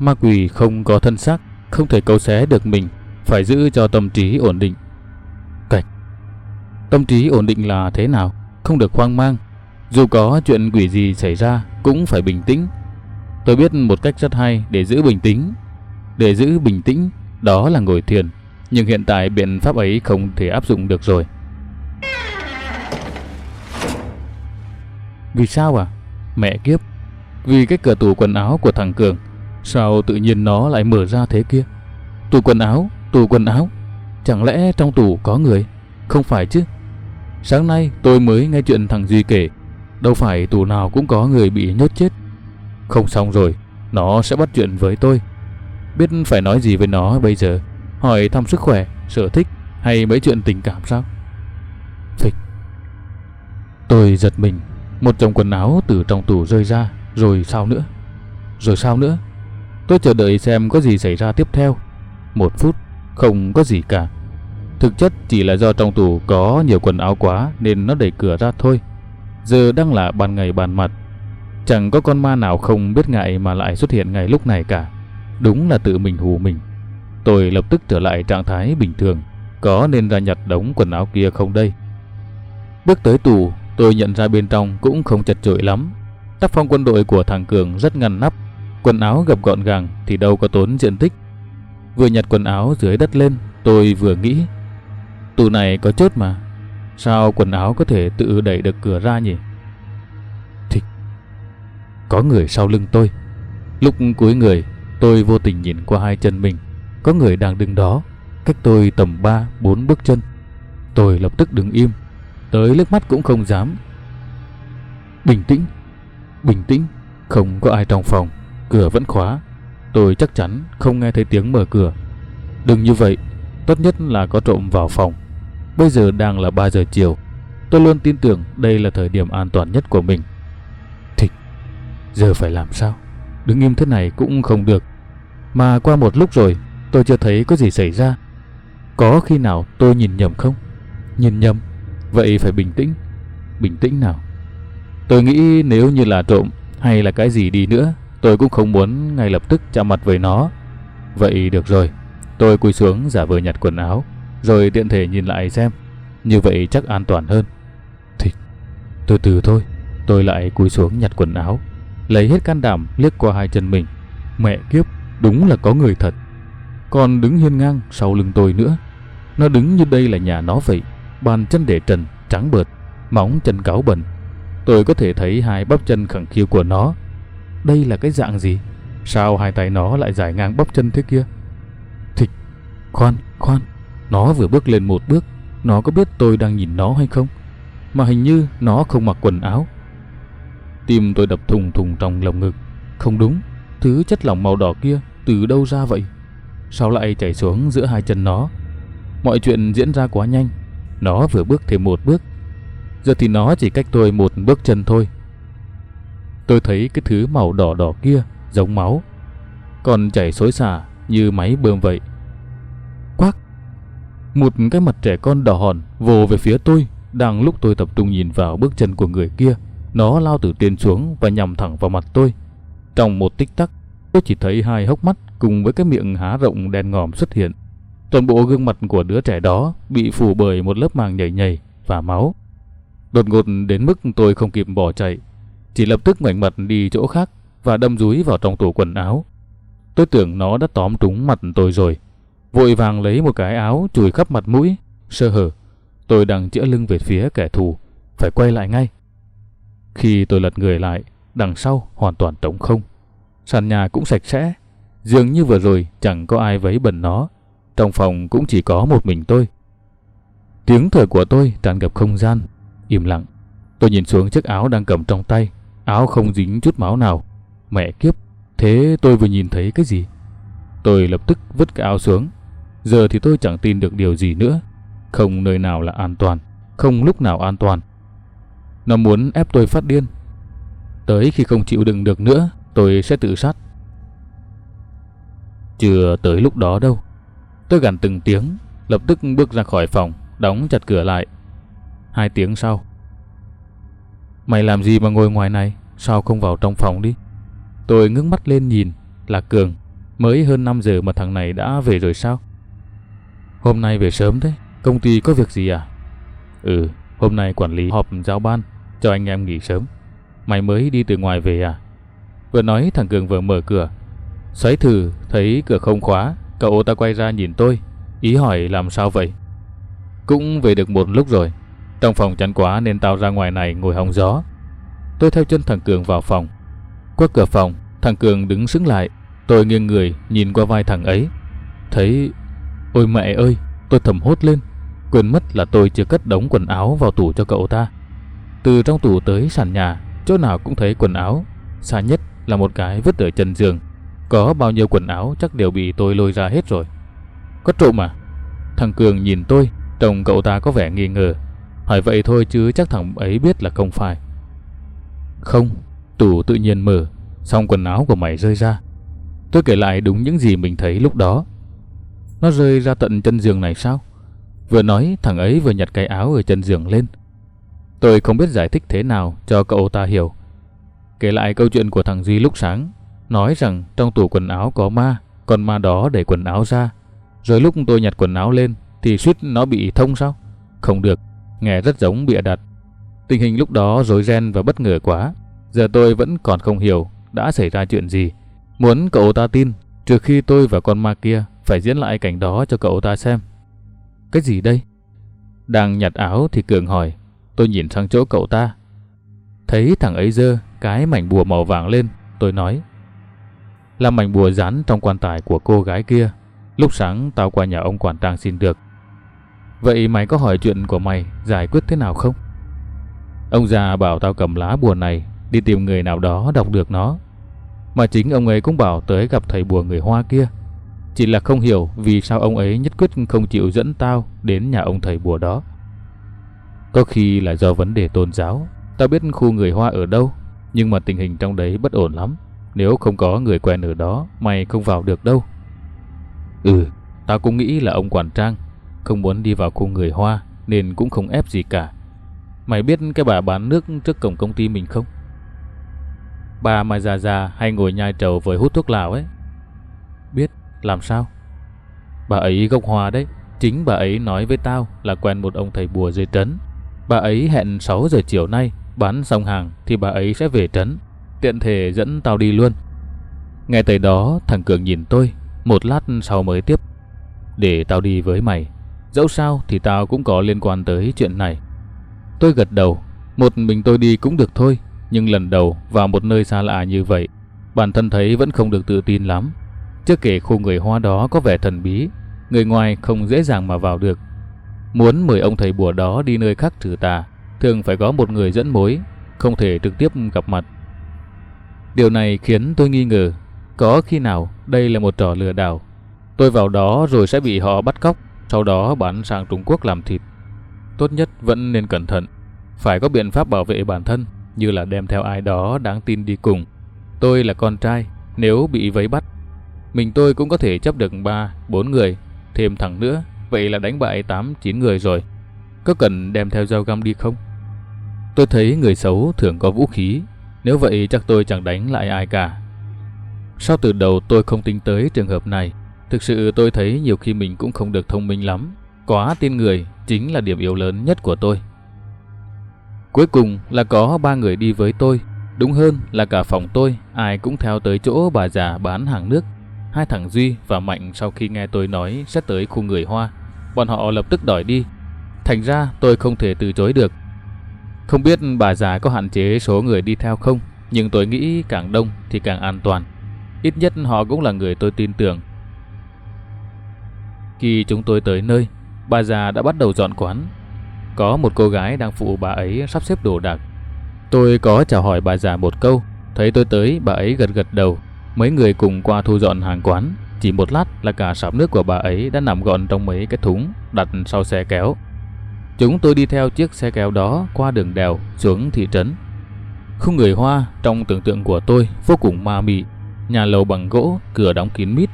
Ma quỷ không có thân xác, không thể câu xé được mình, phải giữ cho tâm trí ổn định. Cạch. Tâm trí ổn định là thế nào? Không được hoang mang. Dù có chuyện quỷ gì xảy ra cũng phải bình tĩnh. Tôi biết một cách rất hay để giữ bình tĩnh. Để giữ bình tĩnh, đó là ngồi thiền. Nhưng hiện tại biện pháp ấy không thể áp dụng được rồi. Vì sao à? Mẹ kiếp. Vì cái cửa tủ quần áo của thằng Cường. Sao tự nhiên nó lại mở ra thế kia? Tủ quần áo, tủ quần áo. Chẳng lẽ trong tủ có người? Không phải chứ. Sáng nay tôi mới nghe chuyện thằng Duy kể. Đâu phải tủ nào cũng có người bị nhốt chết. Không xong rồi, nó sẽ bắt chuyện với tôi. Biết phải nói gì với nó bây giờ? Hỏi thăm sức khỏe, sở thích hay mấy chuyện tình cảm sao? Phịch. Tôi giật mình, một chồng quần áo từ trong tủ rơi ra, rồi sao nữa? Rồi sao nữa? Tôi chờ đợi xem có gì xảy ra tiếp theo. Một phút, không có gì cả. Thực chất chỉ là do trong tủ có nhiều quần áo quá nên nó đẩy cửa ra thôi. Giờ đang là ban ngày ban mặt. Chẳng có con ma nào không biết ngại mà lại xuất hiện ngay lúc này cả. Đúng là tự mình hù mình. Tôi lập tức trở lại trạng thái bình thường. Có nên ra nhặt đống quần áo kia không đây? Bước tới tủ, tôi nhận ra bên trong cũng không chật chội lắm. Tác phong quân đội của thằng Cường rất ngăn nắp. Quần áo gập gọn gàng thì đâu có tốn diện tích. Vừa nhặt quần áo dưới đất lên, tôi vừa nghĩ. Tủ này có chốt mà, sao quần áo có thể tự đẩy được cửa ra nhỉ? Thịch. Có người sau lưng tôi. Lúc cuối người, tôi vô tình nhìn qua hai chân mình. Có người đang đứng đó, cách tôi tầm 3-4 bước chân. Tôi lập tức đứng im, tới nước mắt cũng không dám. Bình tĩnh, bình tĩnh, không có ai trong phòng, cửa vẫn khóa. Tôi chắc chắn không nghe thấy tiếng mở cửa. Đừng như vậy, tốt nhất là có trộm vào phòng. Bây giờ đang là 3 giờ chiều. Tôi luôn tin tưởng đây là thời điểm an toàn nhất của mình. Thịch, giờ phải làm sao? Đứng im thế này cũng không được. Mà qua một lúc rồi, tôi chưa thấy có gì xảy ra. Có khi nào tôi nhìn nhầm không? Nhìn nhầm, vậy phải bình tĩnh. Bình tĩnh nào. Tôi nghĩ nếu như là trộm hay là cái gì đi nữa, tôi cũng không muốn ngay lập tức chạm mặt với nó. Vậy được rồi, tôi cúi xuống giả vờ nhặt quần áo, rồi tiện thể nhìn lại xem. Như vậy chắc an toàn hơn. Thì từ từ thôi, tôi lại cúi xuống nhặt quần áo, lấy hết can đảm liếc qua hai chân mình. Mẹ kiếp, đúng là có người thật. Còn đứng hiên ngang sau lưng tôi nữa. Nó đứng như đây là nhà nó vậy, bàn chân để trần, trắng bợt, móng chân cáo bẩn. Tôi có thể thấy hai bắp chân khẳng khiu của nó. Đây là cái dạng gì? Sao hai tay nó lại dài ngang bắp chân thế kia? Thịch, khoan, khoan. Nó vừa bước lên một bước, nó có biết tôi đang nhìn nó hay không? Mà hình như nó không mặc quần áo. Tim tôi đập thùng thùng trong lồng ngực. Không đúng, thứ chất lỏng màu đỏ kia từ đâu ra vậy? Sao lại chảy xuống giữa hai chân nó? Mọi chuyện diễn ra quá nhanh. Nó vừa bước thêm một bước. Giờ thì nó chỉ cách tôi một bước chân thôi. Tôi thấy cái thứ màu đỏ đỏ kia giống máu. Còn chảy xối xả như máy bơm vậy. Quắc! Một cái mặt trẻ con đỏ hòn vồ về phía tôi. Đang lúc tôi tập trung nhìn vào bước chân của người kia. Nó lao từ trên xuống và nhằm thẳng vào mặt tôi. Trong một tích tắc, tôi chỉ thấy hai hốc mắt cùng với cái miệng há rộng đen ngòm xuất hiện. Toàn bộ gương mặt của đứa trẻ đó bị phủ bởi một lớp màng nhảy nhảy và máu. Đột ngột đến mức tôi không kịp bỏ chạy, chỉ lập tức ngoảnh mặt đi chỗ khác và đâm dúi vào trong tủ quần áo. Tôi tưởng nó đã tóm trúng mặt tôi rồi. Vội vàng lấy một cái áo chùi khắp mặt mũi, sơ hở. Tôi đang chữa lưng về phía kẻ thù, phải quay lại ngay. Khi tôi lật người lại, đằng sau hoàn toàn trống không. Sàn nhà cũng sạch sẽ, dường như vừa rồi chẳng có ai vấy bẩn nó. Trong phòng cũng chỉ có một mình tôi. Tiếng thở của tôi tràn ngập không gian, im lặng. Tôi nhìn xuống chiếc áo đang cầm trong tay, áo không dính chút máu nào. Mẹ kiếp, thế tôi vừa nhìn thấy cái gì? Tôi lập tức vứt cái áo xuống. Giờ thì tôi chẳng tin được điều gì nữa. Không nơi nào là an toàn, không lúc nào an toàn. Nó muốn ép tôi phát điên. Tới khi không chịu đựng được nữa, tôi sẽ tự sát. Chưa tới lúc đó đâu. Tôi gằn từng tiếng, lập tức bước ra khỏi phòng, đóng chặt cửa lại. Hai tiếng sau. Mày làm gì mà ngồi ngoài này, sao không vào trong phòng đi? Tôi ngước mắt lên nhìn, là Cường. Mới hơn 5 giờ mà thằng này đã về rồi sao? Hôm nay về sớm thế, công ty có việc gì à? Ừ, hôm nay quản lý họp giao ban, cho anh em nghỉ sớm. Mày mới đi từ ngoài về à? Vừa nói thằng Cường vừa mở cửa. Xoáy thử, thấy cửa không khóa, cậu ta quay ra nhìn tôi, ý hỏi làm sao vậy? Cũng về được một lúc rồi, trong phòng chắn quá nên tao ra ngoài này ngồi hóng gió. Tôi theo chân thằng Cường vào phòng. Qua cửa phòng, thằng Cường đứng sững lại. Tôi nghiêng người nhìn qua vai thằng ấy. Thấy... Ôi mẹ ơi! Tôi thầm hốt lên. Quên mất là tôi chưa cất đống quần áo vào tủ cho cậu ta. Từ trong tủ tới sàn nhà, chỗ nào cũng thấy quần áo. Xa nhất là một cái vứt ở chân giường. Có bao nhiêu quần áo chắc đều bị tôi lôi ra hết rồi. Có trộm à? Thằng Cường nhìn tôi, trông cậu ta có vẻ nghi ngờ. Hỏi vậy thôi chứ chắc thằng ấy biết là không phải. Không, tủ tự nhiên mở, xong quần áo của mày rơi ra. Tôi kể lại đúng những gì mình thấy lúc đó. Nó rơi ra tận chân giường này sao? Vừa nói thằng ấy vừa nhặt cái áo ở chân giường lên. Tôi không biết giải thích thế nào cho cậu ta hiểu. Kể lại câu chuyện của thằng Duy lúc sáng, nói rằng trong tủ quần áo có ma, con ma đó để quần áo ra. Rồi lúc tôi nhặt quần áo lên thì suýt nó bị thông sao? Không được, nghe rất giống bịa đặt. Tình hình lúc đó rối ren và bất ngờ quá, giờ tôi vẫn còn không hiểu đã xảy ra chuyện gì. Muốn cậu ta tin, trừ khi tôi và con ma kia phải diễn lại cảnh đó cho cậu ta xem. Cái gì đây? Đang nhặt áo thì Cường hỏi. Tôi nhìn sang chỗ cậu ta. Thấy thằng ấy dơ cái mảnh bùa màu vàng lên, tôi nói. Là mảnh bùa rán trong quan tài của cô gái kia. Lúc sáng tao qua nhà ông quản trang xin được. Vậy mày có hỏi chuyện của mày giải quyết thế nào không? Ông già bảo tao cầm lá bùa này đi tìm người nào đó đọc được nó. Mà chính ông ấy cũng bảo tới gặp thầy bùa người Hoa kia. Chỉ là không hiểu vì sao ông ấy nhất quyết không chịu dẫn tao đến nhà ông thầy bùa đó. Có khi là do vấn đề tôn giáo, tao biết khu người Hoa ở đâu, nhưng mà tình hình trong đấy bất ổn lắm. Nếu không có người quen ở đó, mày không vào được đâu. Ừ, tao cũng nghĩ là ông quản trang không muốn đi vào khu người Hoa nên cũng không ép gì cả. Mày biết cái bà bán nước trước cổng công ty mình không? Bà mà già già hay ngồi nhai trầu với hút thuốc lào ấy. Biết, làm sao? Bà ấy gốc hòa đấy. Chính bà ấy nói với tao là quen một ông thầy bùa dưới trấn. Bà ấy hẹn 6 giờ chiều nay bán xong hàng thì bà ấy sẽ về trấn. Tiện thể dẫn tao đi luôn. Nghe tới đó, thằng Cường nhìn tôi, Một lát sau mới tiếp. Để tao đi với mày, Dẫu sao thì tao cũng có liên quan tới chuyện này. Tôi gật đầu, Một mình tôi đi cũng được thôi, Nhưng lần đầu vào một nơi xa lạ như vậy, Bản thân thấy vẫn không được tự tin lắm. Chưa kể khu người Hoa đó có vẻ thần bí, Người ngoài không dễ dàng mà vào được. Muốn mời ông thầy bùa đó đi nơi khác trừ tà, Thường phải có một người dẫn mối, Không thể trực tiếp gặp mặt. Điều này khiến tôi nghi ngờ Có khi nào đây là một trò lừa đảo. Tôi vào đó rồi sẽ bị họ bắt cóc Sau đó bán sang Trung Quốc làm thịt. Tốt nhất vẫn nên cẩn thận Phải có biện pháp bảo vệ bản thân Như là đem theo ai đó đáng tin đi cùng. Tôi là con trai Nếu bị vấy bắt Mình tôi cũng có thể chấp được 3, 4 người Thêm thằng nữa Vậy là đánh bại 8, 9 người rồi. Có cần đem theo dao găm đi không? Tôi thấy người xấu thường có vũ khí. Nếu vậy, chắc tôi chẳng đánh lại ai cả. Sao từ đầu tôi không tính tới trường hợp này? Thực sự tôi thấy nhiều khi mình cũng không được thông minh lắm. Quá tin người chính là điểm yếu lớn nhất của tôi. Cuối cùng là có ba người đi với tôi. Đúng hơn là cả phòng tôi, Ai cũng theo tới chỗ bà già bán hàng nước. Hai thằng Duy và Mạnh sau khi nghe tôi nói sẽ tới khu người Hoa, Bọn họ lập tức đòi đi. Thành ra tôi không thể từ chối được. Không biết bà già có hạn chế số người đi theo không, Nhưng tôi nghĩ càng đông thì càng an toàn. Ít nhất họ cũng là người tôi tin tưởng. Khi chúng tôi tới nơi, Bà già đã bắt đầu dọn quán. Có một cô gái đang phụ bà ấy sắp xếp đồ đạc. Tôi có chào hỏi bà già một câu, Thấy tôi tới, bà ấy gật gật đầu. Mấy người cùng qua thu dọn hàng quán. Chỉ một lát là cả sạp nước của bà ấy đã nằm gọn trong mấy cái thúng đặt sau xe kéo. Chúng tôi đi theo chiếc xe kéo đó qua đường đèo xuống thị trấn Khung người Hoa trong tưởng tượng của tôi vô cùng ma mị Nhà lầu bằng gỗ, cửa đóng kín mít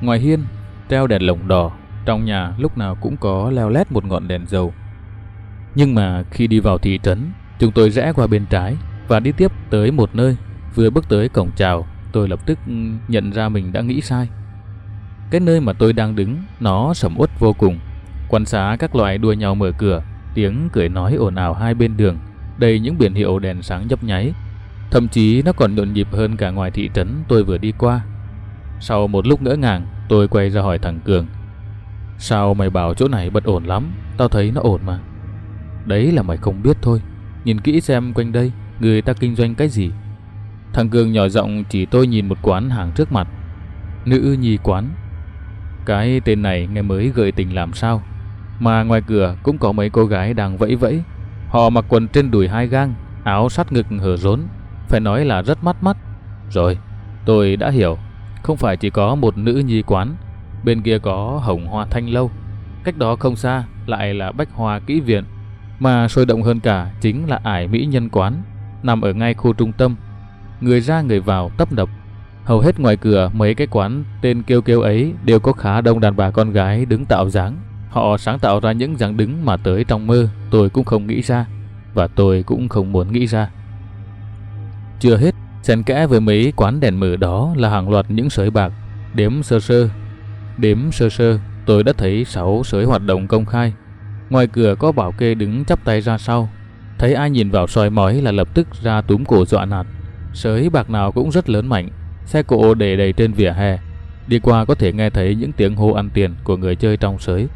Ngoài hiên, treo đèn lồng đỏ Trong nhà lúc nào cũng có leo lét một ngọn đèn dầu Nhưng mà khi đi vào thị trấn Chúng tôi rẽ qua bên trái Và đi tiếp tới một nơi Vừa bước tới cổng chào tôi lập tức ừ, nhận ra mình đã nghĩ sai. Cái nơi mà tôi đang đứng, nó sầm uất vô cùng. Quan xá các loại đua nhau mở cửa, tiếng cười nói ồn ào hai bên đường, đầy những biển hiệu đèn sáng nhấp nháy. Thậm chí nó còn nhộn nhịp hơn cả ngoài thị trấn tôi vừa đi qua. Sau một lúc ngỡ ngàng, tôi quay ra hỏi thằng Cường. Sao mày bảo chỗ này bất ổn lắm, tao thấy nó ổn mà. Đấy là mày không biết thôi, nhìn kỹ xem quanh đây, người ta kinh doanh cái gì Thằng Cường nhỏ giọng chỉ tôi nhìn một quán hàng trước mặt. Nữ nhi quán. Cái tên này nghe mới gợi tình làm sao. Mà ngoài cửa cũng có mấy cô gái đang vẫy vẫy. Họ mặc quần trên đùi hai gang, áo sát ngực hở rốn. Phải nói là rất mắt mắt. Rồi, tôi đã hiểu. Không phải chỉ có một nữ nhi quán. Bên kia có hồng hoa thanh lâu. Cách đó không xa lại là bách hoa kỹ viện. Mà sôi động hơn cả chính là ải mỹ nhân quán. Nằm ở ngay khu trung tâm người ra người vào tấp nập. Hầu hết ngoài cửa mấy cái quán tên kêu kêu ấy đều có khá đông đàn bà con gái đứng tạo dáng. Họ sáng tạo ra những dáng đứng mà tới trong mơ tôi cũng không nghĩ ra và tôi cũng không muốn nghĩ ra. Chưa hết, xen kẽ với mấy quán đèn mờ đó là hàng loạt những sới bạc, đếm sơ sơ. Đếm sơ sơ, tôi đã thấy sáu sới hoạt động công khai. Ngoài cửa có bảo kê đứng chắp tay ra sau. Thấy ai nhìn vào soi mói là lập tức ra túm cổ dọa nạt. Sới bạc nào cũng rất lớn mạnh, xe cộ để đầy trên vỉa hè. Đi qua có thể nghe thấy những tiếng hô ăn tiền của người chơi trong sới.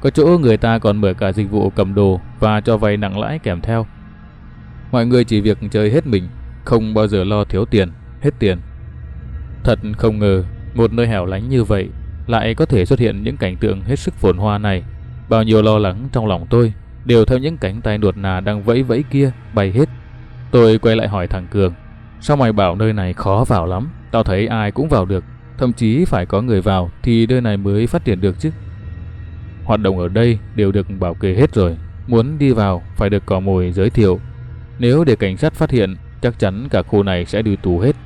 Có chỗ người ta còn mở cả dịch vụ cầm đồ và cho vay nặng lãi kèm theo. Mọi người chỉ việc chơi hết mình, không bao giờ lo thiếu tiền, hết tiền. Thật không ngờ, một nơi hẻo lánh như vậy lại có thể xuất hiện những cảnh tượng hết sức phồn hoa này. Bao nhiêu lo lắng trong lòng tôi đều theo những cánh tay nuột nà đang vẫy vẫy kia bay hết. Tôi quay lại hỏi thằng Cường, sao mày bảo nơi này khó vào lắm, tao thấy ai cũng vào được, thậm chí phải có người vào thì nơi này mới phát triển được chứ. Hoạt động ở đây đều được bảo kê hết rồi, muốn đi vào phải được cò mồi giới thiệu. Nếu để cảnh sát phát hiện, chắc chắn cả khu này sẽ đi tù hết.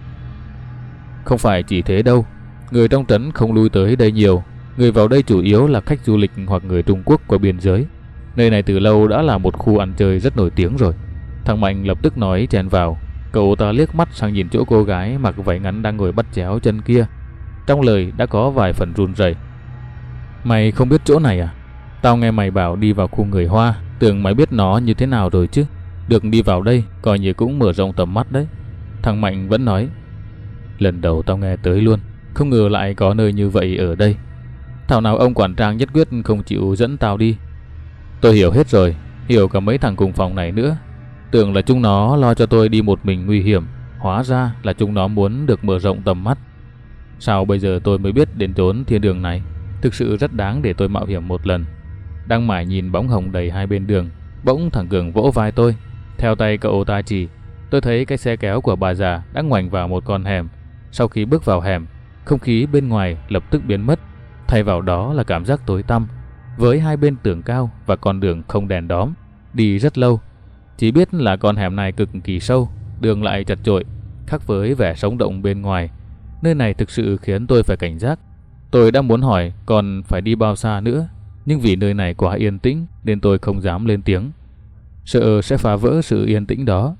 Không phải chỉ thế đâu, người trong trấn không lui tới đây nhiều, người vào đây chủ yếu là khách du lịch hoặc người Trung Quốc qua biên giới. Nơi này từ lâu đã là một khu ăn chơi rất nổi tiếng rồi. Thằng Mạnh lập tức nói chen vào. Cậu ta liếc mắt sang nhìn chỗ cô gái mặc váy ngắn đang ngồi bắt chéo chân kia. Trong lời đã có vài phần run rẩy. Mày không biết chỗ này à? Tao nghe mày bảo đi vào khu người Hoa, tưởng mày biết nó như thế nào rồi chứ. Được đi vào đây, coi như cũng mở rộng tầm mắt đấy. Thằng Mạnh vẫn nói. Lần đầu tao nghe tới luôn, không ngờ lại có nơi như vậy ở đây. Thảo nào ông quản trang nhất quyết không chịu dẫn tao đi. Tôi hiểu hết rồi, hiểu cả mấy thằng cùng phòng này nữa. Tưởng là chúng nó lo cho tôi đi một mình nguy hiểm, hóa ra là chúng nó muốn được mở rộng tầm mắt. Sao bây giờ tôi mới biết đến trốn thiên đường này? Thực sự rất đáng để tôi mạo hiểm một lần. Đang mải nhìn bóng hồng đầy hai bên đường, bỗng thằng Cường vỗ vai tôi. Theo tay cậu ta chỉ, tôi thấy cái xe kéo của bà già đã ngoảnh vào một con hẻm. Sau khi bước vào hẻm, không khí bên ngoài lập tức biến mất, thay vào đó là cảm giác tối tăm, với hai bên tường cao và con đường không đèn đóm. Đi rất lâu, chỉ biết là con hẻm này cực kỳ sâu, đường lại chật chội, khác với vẻ sống động bên ngoài. Nơi này thực sự khiến tôi phải cảnh giác. Tôi đã muốn hỏi còn phải đi bao xa nữa, nhưng vì nơi này quá yên tĩnh nên tôi không dám lên tiếng. Sợ sẽ phá vỡ sự yên tĩnh đó.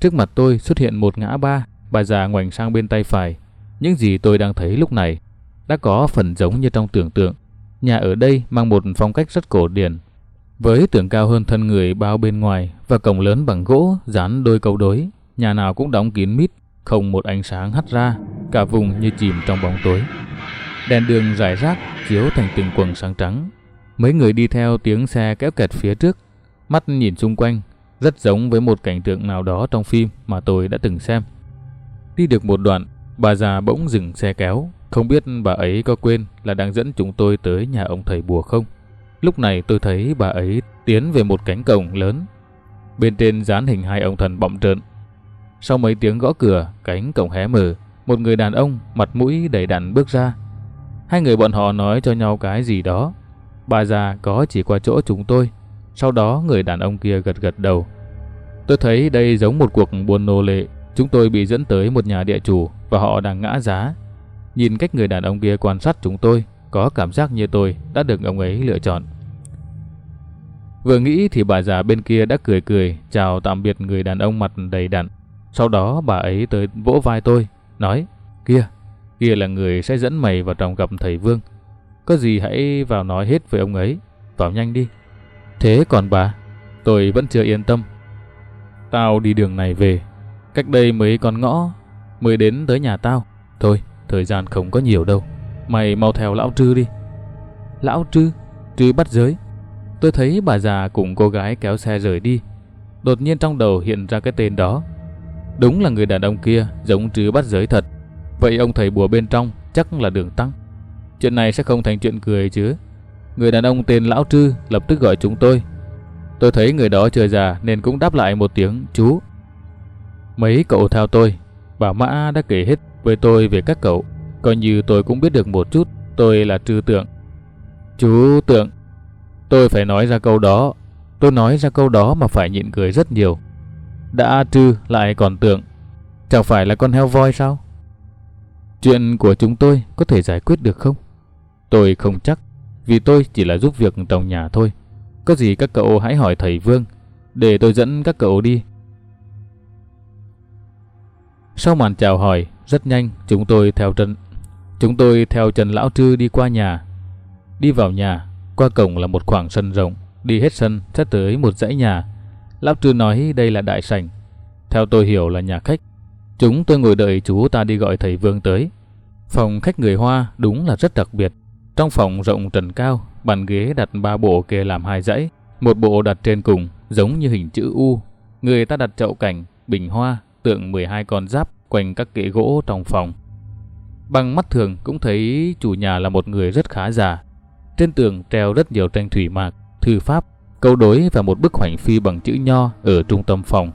Trước mặt tôi xuất hiện một ngã ba, bà già ngoảnh sang bên tay phải. Những gì tôi đang thấy lúc này đã có phần giống như trong tưởng tượng. Nhà ở đây mang một phong cách rất cổ điển, với tường cao hơn thân người bao bên ngoài và cổng lớn bằng gỗ dán đôi cầu đối, nhà nào cũng đóng kín mít, không một ánh sáng hắt ra, cả vùng như chìm trong bóng tối. Đèn đường rải rác chiếu thành từng quầng sáng trắng. Mấy người đi theo tiếng xe kéo kẹt phía trước, mắt nhìn xung quanh, rất giống với một cảnh tượng nào đó trong phim mà tôi đã từng xem. Đi được một đoạn, bà già bỗng dừng xe kéo, không biết bà ấy có quên là đang dẫn chúng tôi tới nhà ông thầy bùa không. Lúc này tôi thấy bà ấy tiến về một cánh cổng lớn. Bên trên dán hình hai ông thần bọng trợn. Sau mấy tiếng gõ cửa, cánh cổng hé mở, một người đàn ông mặt mũi đầy đặn bước ra. Hai người bọn họ nói cho nhau cái gì đó. Bà già có chỉ qua chỗ chúng tôi. Sau đó người đàn ông kia gật gật đầu. Tôi thấy đây giống một cuộc buôn nô lệ. Chúng tôi bị dẫn tới một nhà địa chủ và họ đang ngã giá. Nhìn cách người đàn ông kia quan sát chúng tôi, có cảm giác như tôi đã được ông ấy lựa chọn. Vừa nghĩ thì bà già bên kia đã cười cười chào tạm biệt người đàn ông mặt đầy đặn. Sau đó bà ấy tới vỗ vai tôi, nói, kia, kia là người sẽ dẫn mày vào trong gặp thầy Vương. Có gì hãy vào nói hết với ông ấy, vào nhanh đi. Thế còn bà, tôi vẫn chưa yên tâm. Tao đi đường này về, cách đây mấy con ngõ, mới đến tới nhà tao. Thôi, thời gian không có nhiều đâu. Mày mau theo lão trư đi. Lão trư? Trư bắt giới. Tôi thấy bà già cùng cô gái kéo xe rời đi. Đột nhiên trong đầu hiện ra cái tên đó. Đúng là người đàn ông kia giống trư bắt giới thật. Vậy ông thầy bùa bên trong chắc là đường tăng. Chuyện này sẽ không thành chuyện cười chứ. Người đàn ông tên Lão Trư lập tức gọi chúng tôi. Tôi thấy người đó trời già nên cũng đáp lại một tiếng chú. Mấy cậu theo tôi, bà Mã đã kể hết với tôi về các cậu. Coi như tôi cũng biết được một chút Tôi là trư tượng Chú tượng Tôi phải nói ra câu đó Tôi nói ra câu đó mà phải nhịn cười rất nhiều Đã trư lại còn tượng Chẳng phải là con heo voi sao Chuyện của chúng tôi có thể giải quyết được không Tôi không chắc Vì tôi chỉ là giúp việc trong nhà thôi Có gì các cậu hãy hỏi thầy Vương Để tôi dẫn các cậu đi Sau màn chào hỏi Rất nhanh chúng tôi theo trần, Chúng tôi theo Trần Lão Trư đi qua nhà. Đi vào nhà, qua cổng là một khoảng sân rộng, đi hết sân sẽ tới một dãy nhà. Lão Trư nói đây là đại sảnh. Theo tôi hiểu là nhà khách. Chúng tôi ngồi đợi chú ta đi gọi thầy Vương tới. Phòng khách người Hoa đúng là rất đặc biệt. Trong phòng rộng trần cao, bàn ghế đặt ba bộ kê làm hai dãy. Một bộ đặt trên cùng, giống như hình chữ U. Người ta đặt chậu cảnh, bình hoa, tượng 12 con giáp quanh các kệ gỗ trong phòng. Bằng mắt thường cũng thấy chủ nhà là một người rất khá già. Trên tường treo rất nhiều tranh thủy mạc, thư pháp, câu đối và một bức hoành phi bằng chữ nho ở trung tâm phòng.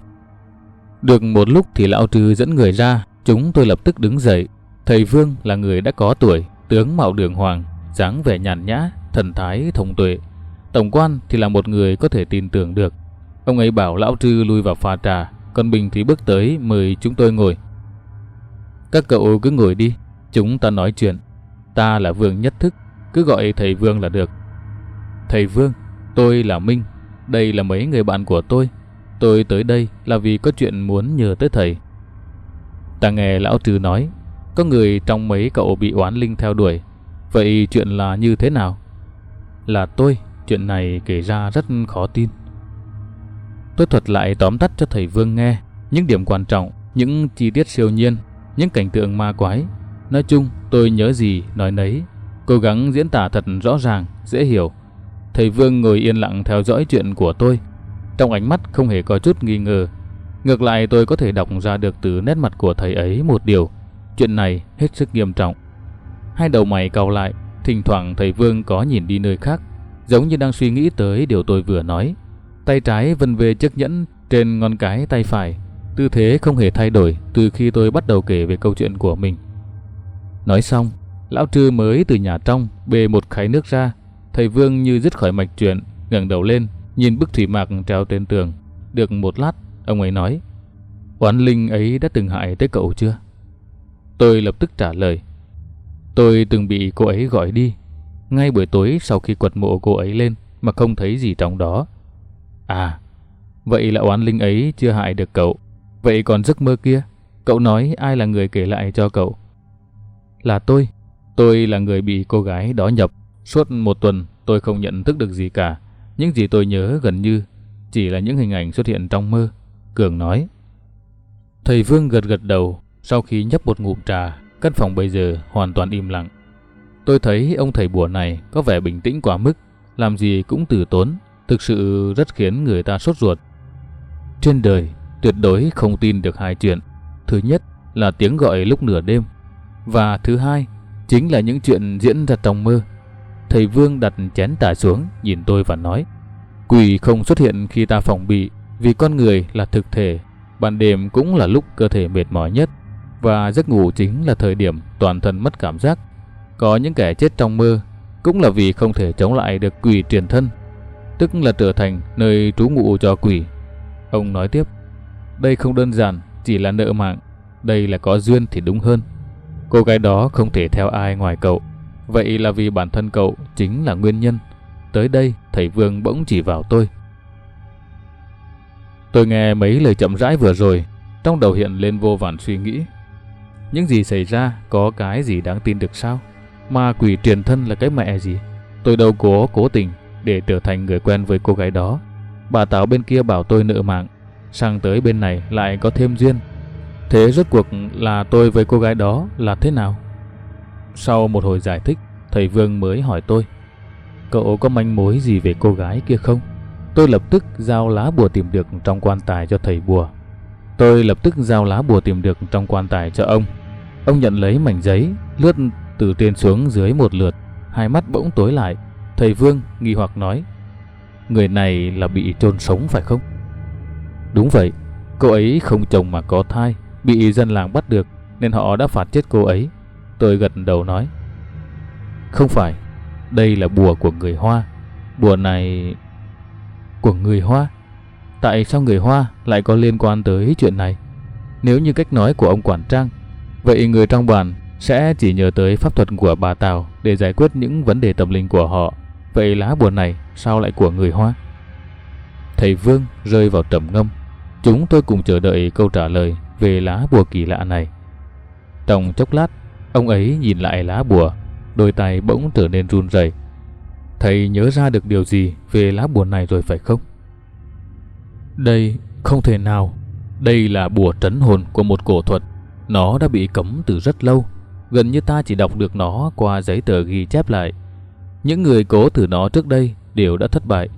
Được một lúc thì lão trư dẫn người ra, chúng tôi lập tức đứng dậy. Thầy Vương là người đã có tuổi, tướng mạo đường hoàng, dáng vẻ nhàn nhã, thần thái thông tuệ. Tổng quan thì là một người có thể tin tưởng được. Ông ấy bảo lão trư lui vào pha trà, còn Bình thì bước tới mời chúng tôi ngồi. Các cậu cứ ngồi đi, chúng ta nói chuyện. Ta là Vương Nhất Thức, cứ gọi thầy Vương là được. Thầy Vương, tôi là Minh, đây là mấy người bạn của tôi. Tôi tới đây là vì có chuyện muốn nhờ tới thầy. Ta nghe lão trừ nói, có người trong mấy cậu bị oán linh theo đuổi. Vậy chuyện là như thế nào? Là tôi, chuyện này kể ra rất khó tin. Tôi thuật lại tóm tắt cho thầy Vương nghe những điểm quan trọng, những chi tiết siêu nhiên, những cảnh tượng ma quái. Nói chung, tôi nhớ gì nói nấy, cố gắng diễn tả thật rõ ràng, dễ hiểu. Thầy Vương ngồi yên lặng theo dõi chuyện của tôi. Trong ánh mắt không hề có chút nghi ngờ. Ngược lại tôi có thể đọc ra được từ nét mặt của thầy ấy một điều. Chuyện này hết sức nghiêm trọng. Hai đầu mày cau lại, thỉnh thoảng thầy Vương có nhìn đi nơi khác, giống như đang suy nghĩ tới điều tôi vừa nói. Tay trái vân về chiếc nhẫn trên ngón cái tay phải, tư thế không hề thay đổi từ khi tôi bắt đầu kể về câu chuyện của mình. Nói xong, lão trư mới từ nhà trong bê một khay nước ra, thầy Vương như dứt khỏi mạch chuyện, ngẩng đầu lên, nhìn bức thủy mạc treo trên tường. Được một lát, ông ấy nói: "Oán linh ấy đã từng hại tới cậu chưa?" Tôi lập tức trả lời: "Tôi từng bị cô ấy gọi đi, ngay buổi tối sau khi quật mộ cô ấy lên mà không thấy gì trong đó." À, vậy là oán linh ấy chưa hại được cậu. Vậy còn giấc mơ kia, cậu nói ai là người kể lại cho cậu? Là tôi. Tôi là người bị cô gái đó nhập. Suốt một tuần tôi không nhận thức được gì cả. Những gì tôi nhớ gần như chỉ là những hình ảnh xuất hiện trong mơ. Cường nói. Thầy Vương gật gật đầu sau khi nhấp một ngụm trà. Căn phòng bây giờ hoàn toàn im lặng. Tôi thấy ông thầy bùa này có vẻ bình tĩnh quá mức, làm gì cũng từ tốn, thực sự rất khiến người ta sốt ruột. Trên đời, tuyệt đối không tin được hai chuyện. Thứ nhất là tiếng gọi lúc nửa đêm, và thứ hai chính là những chuyện diễn ra trong mơ. Thầy Vương đặt chén trà xuống, nhìn tôi và nói, quỷ không xuất hiện khi ta phòng bị, vì con người là thực thể. Ban đêm cũng là lúc cơ thể mệt mỏi nhất, và giấc ngủ chính là thời điểm toàn thân mất cảm giác. Có những kẻ chết trong mơ, cũng là vì không thể chống lại được quỷ truyền thân tức là trở thành nơi trú ngụ cho quỷ. Ông nói tiếp, đây không đơn giản chỉ là nợ mạng, đây là có duyên thì đúng hơn. Cô gái đó không thể theo ai ngoài cậu, vậy là vì bản thân cậu chính là nguyên nhân. Tới đây, thầy Vương bỗng chỉ vào tôi. Tôi nghe mấy lời chậm rãi vừa rồi, trong đầu hiện lên vô vàn suy nghĩ. Những gì xảy ra có cái gì đáng tin được sao? Ma quỷ truyền thân là cái mẹ gì? Tôi đâu có cố tình để trở thành người quen với cô gái đó. Bà Táo bên kia bảo tôi nợ mạng, sang tới bên này lại có thêm duyên. Thế rốt cuộc là tôi với cô gái đó là thế nào? Sau một hồi giải thích, thầy Vương mới hỏi tôi, cậu có manh mối gì về cô gái kia không? Tôi lập tức giao lá bùa tìm được trong quan tài cho thầy bùa. Tôi lập tức giao lá bùa tìm được trong quan tài cho ông. Ông nhận lấy mảnh giấy, lướt từ trên xuống dưới một lượt, hai mắt bỗng tối lại, Thầy Vương nghi hoặc nói Người này là bị chôn sống phải không? Đúng vậy Cô ấy không chồng mà có thai Bị dân làng bắt được Nên họ đã phạt chết cô ấy Tôi gật đầu nói Không phải Đây là bùa của người Hoa Bùa này Của người Hoa Tại sao người Hoa lại có liên quan tới chuyện này Nếu như cách nói của ông Quản Trang Vậy người trong bàn sẽ chỉ nhờ tới pháp thuật của bà Tào để giải quyết những vấn đề tâm linh của họ Vậy lá bùa này sao lại của người Hoa? Thầy Vương rơi vào trầm ngâm. Chúng tôi cùng chờ đợi câu trả lời về lá bùa kỳ lạ này. Trong chốc lát, ông ấy nhìn lại lá bùa, đôi tay bỗng trở nên run rẩy. Thầy nhớ ra được điều gì về lá bùa này rồi phải không? Đây không thể nào. Đây là bùa trấn hồn của một cổ thuật Nó đã bị cấm từ rất lâu, gần như ta chỉ đọc được nó qua giấy tờ ghi chép lại. Những người cố thử nó trước đây đều đã thất bại.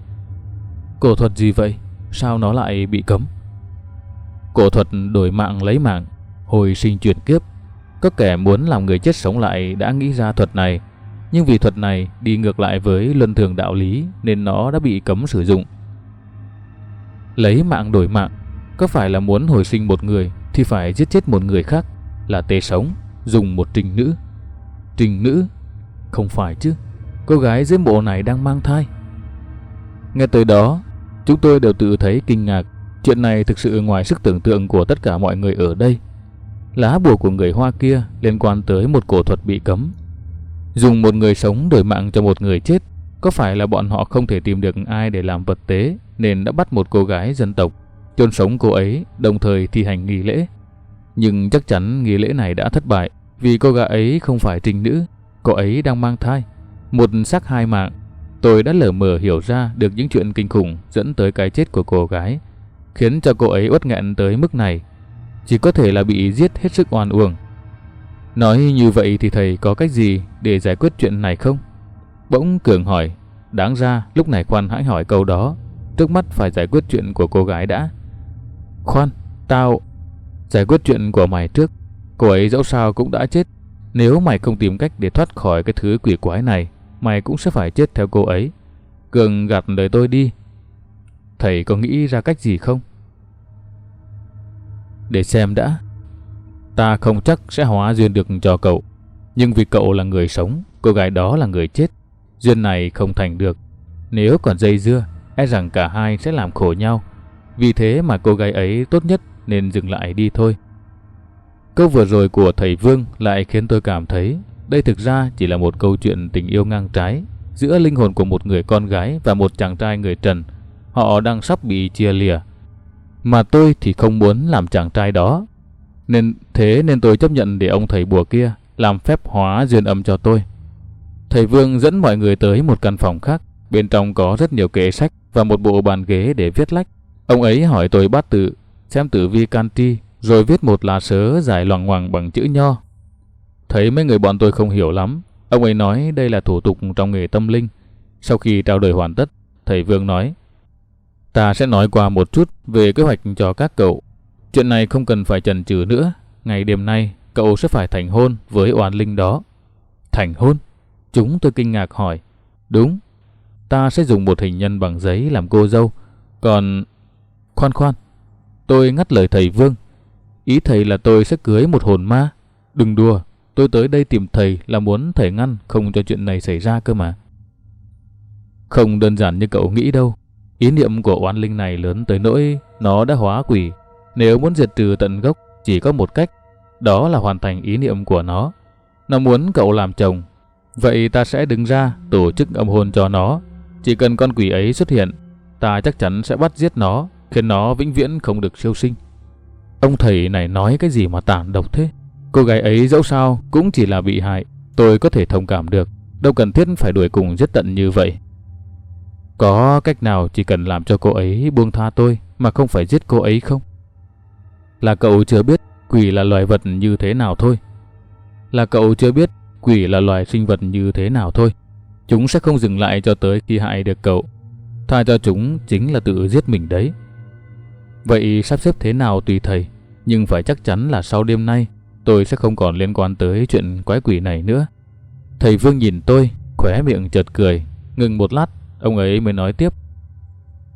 Cổ thuật gì vậy? Sao nó lại bị cấm? Cổ thuật đổi mạng lấy mạng, hồi sinh chuyển kiếp. Có kẻ muốn làm người chết sống lại đã nghĩ ra thuật này, nhưng vì thuật này đi ngược lại với luân thường đạo lý nên nó đã bị cấm sử dụng. Lấy mạng đổi mạng, có phải là muốn hồi sinh một người thì phải giết chết một người khác là tê sống, dùng một trình nữ. Trình nữ? Không phải chứ, cô gái dưới bộ này đang mang thai. Nghe tới đó, chúng tôi đều tự thấy kinh ngạc. Chuyện này thực sự ngoài sức tưởng tượng của tất cả mọi người ở đây. Lá bùa của người Hoa kia liên quan tới một cổ thuật bị cấm. Dùng một người sống đổi mạng cho một người chết, có phải là bọn họ không thể tìm được ai để làm vật tế nên đã bắt một cô gái dân tộc, chôn sống cô ấy, đồng thời thi hành nghi lễ. Nhưng chắc chắn nghi lễ này đã thất bại vì cô gái ấy không phải trinh nữ, cô ấy đang mang thai. Một xác hai mạng Tôi đã lờ mờ hiểu ra được những chuyện kinh khủng dẫn tới cái chết của cô gái, khiến cho cô ấy uất nghẹn tới mức này. Chỉ có thể là bị giết hết sức oan uổng. Nói như vậy thì thầy có cách gì để giải quyết chuyện này không? Bỗng Cường hỏi, đáng ra lúc này khoan hãy hỏi câu đó, trước mắt phải giải quyết chuyện của cô gái đã. Khoan, tao... Giải quyết chuyện của mày trước, cô ấy dẫu sao cũng đã chết. Nếu mày không tìm cách để thoát khỏi cái thứ quỷ quái này, mày cũng sẽ phải chết theo cô ấy. Cường gạt lời tôi đi. Thầy có nghĩ ra cách gì không? Để xem đã. Ta không chắc sẽ hóa duyên được cho cậu. Nhưng vì cậu là người sống, cô gái đó là người chết. Duyên này không thành được. Nếu còn dây dưa, e rằng cả hai sẽ làm khổ nhau. Vì thế mà cô gái ấy tốt nhất nên dừng lại đi thôi. Câu vừa rồi của thầy Vương lại khiến tôi cảm thấy đây thực ra chỉ là một câu chuyện tình yêu ngang trái giữa linh hồn của một người con gái và một chàng trai người trần. Họ đang sắp bị chia lìa. Mà tôi thì không muốn làm chàng trai đó. Nên thế nên tôi chấp nhận để ông thầy bùa kia làm phép hóa duyên âm cho tôi. Thầy Vương dẫn mọi người tới một căn phòng khác. Bên trong có rất nhiều kệ sách và một bộ bàn ghế để viết lách. Ông ấy hỏi tôi bát tự, xem tử vi can tri, rồi viết một lá sớ dài loằng ngoằng bằng chữ nho Thấy mấy người bọn tôi không hiểu lắm, ông ấy nói đây là thủ tục trong nghề tâm linh. Sau khi trao đổi hoàn tất, thầy Vương nói, ta sẽ nói qua một chút về kế hoạch cho các cậu. Chuyện này không cần phải chần chừ nữa, ngày đêm nay cậu sẽ phải thành hôn với oan linh đó. Thành hôn? Chúng tôi kinh ngạc hỏi, đúng, ta sẽ dùng một hình nhân bằng giấy làm cô dâu, còn... Khoan khoan, tôi ngắt lời thầy Vương. Ý thầy là tôi sẽ cưới một hồn ma. Đừng đùa, Tôi tới đây tìm thầy là muốn thầy ngăn không cho chuyện này xảy ra cơ mà. Không đơn giản như cậu nghĩ đâu. Ý niệm của oan linh này lớn tới nỗi nó đã hóa quỷ. Nếu muốn diệt trừ tận gốc chỉ có một cách, đó là hoàn thành ý niệm của nó. Nó muốn cậu làm chồng. Vậy ta sẽ đứng ra tổ chức âm hồn cho nó. Chỉ cần con quỷ ấy xuất hiện, ta chắc chắn sẽ bắt giết nó, khiến nó vĩnh viễn không được siêu sinh. Ông thầy này nói cái gì mà tàn độc thế? Cô gái ấy dẫu sao cũng chỉ là bị hại, tôi có thể thông cảm được, đâu cần thiết phải đuổi cùng giết tận như vậy. Có cách nào chỉ cần làm cho cô ấy buông tha tôi mà không phải giết cô ấy không? Là cậu chưa biết quỷ là loài vật như thế nào thôi. Là cậu chưa biết quỷ là loài sinh vật như thế nào thôi. Chúng sẽ không dừng lại cho tới khi hại được cậu. Tha cho chúng chính là tự giết mình đấy. Vậy sắp xếp thế nào tùy thầy, nhưng phải chắc chắn là sau đêm nay tôi sẽ không còn liên quan tới chuyện quái quỷ này nữa. Thầy Vương nhìn tôi, khóe miệng chợt cười, ngừng một lát, ông ấy mới nói tiếp.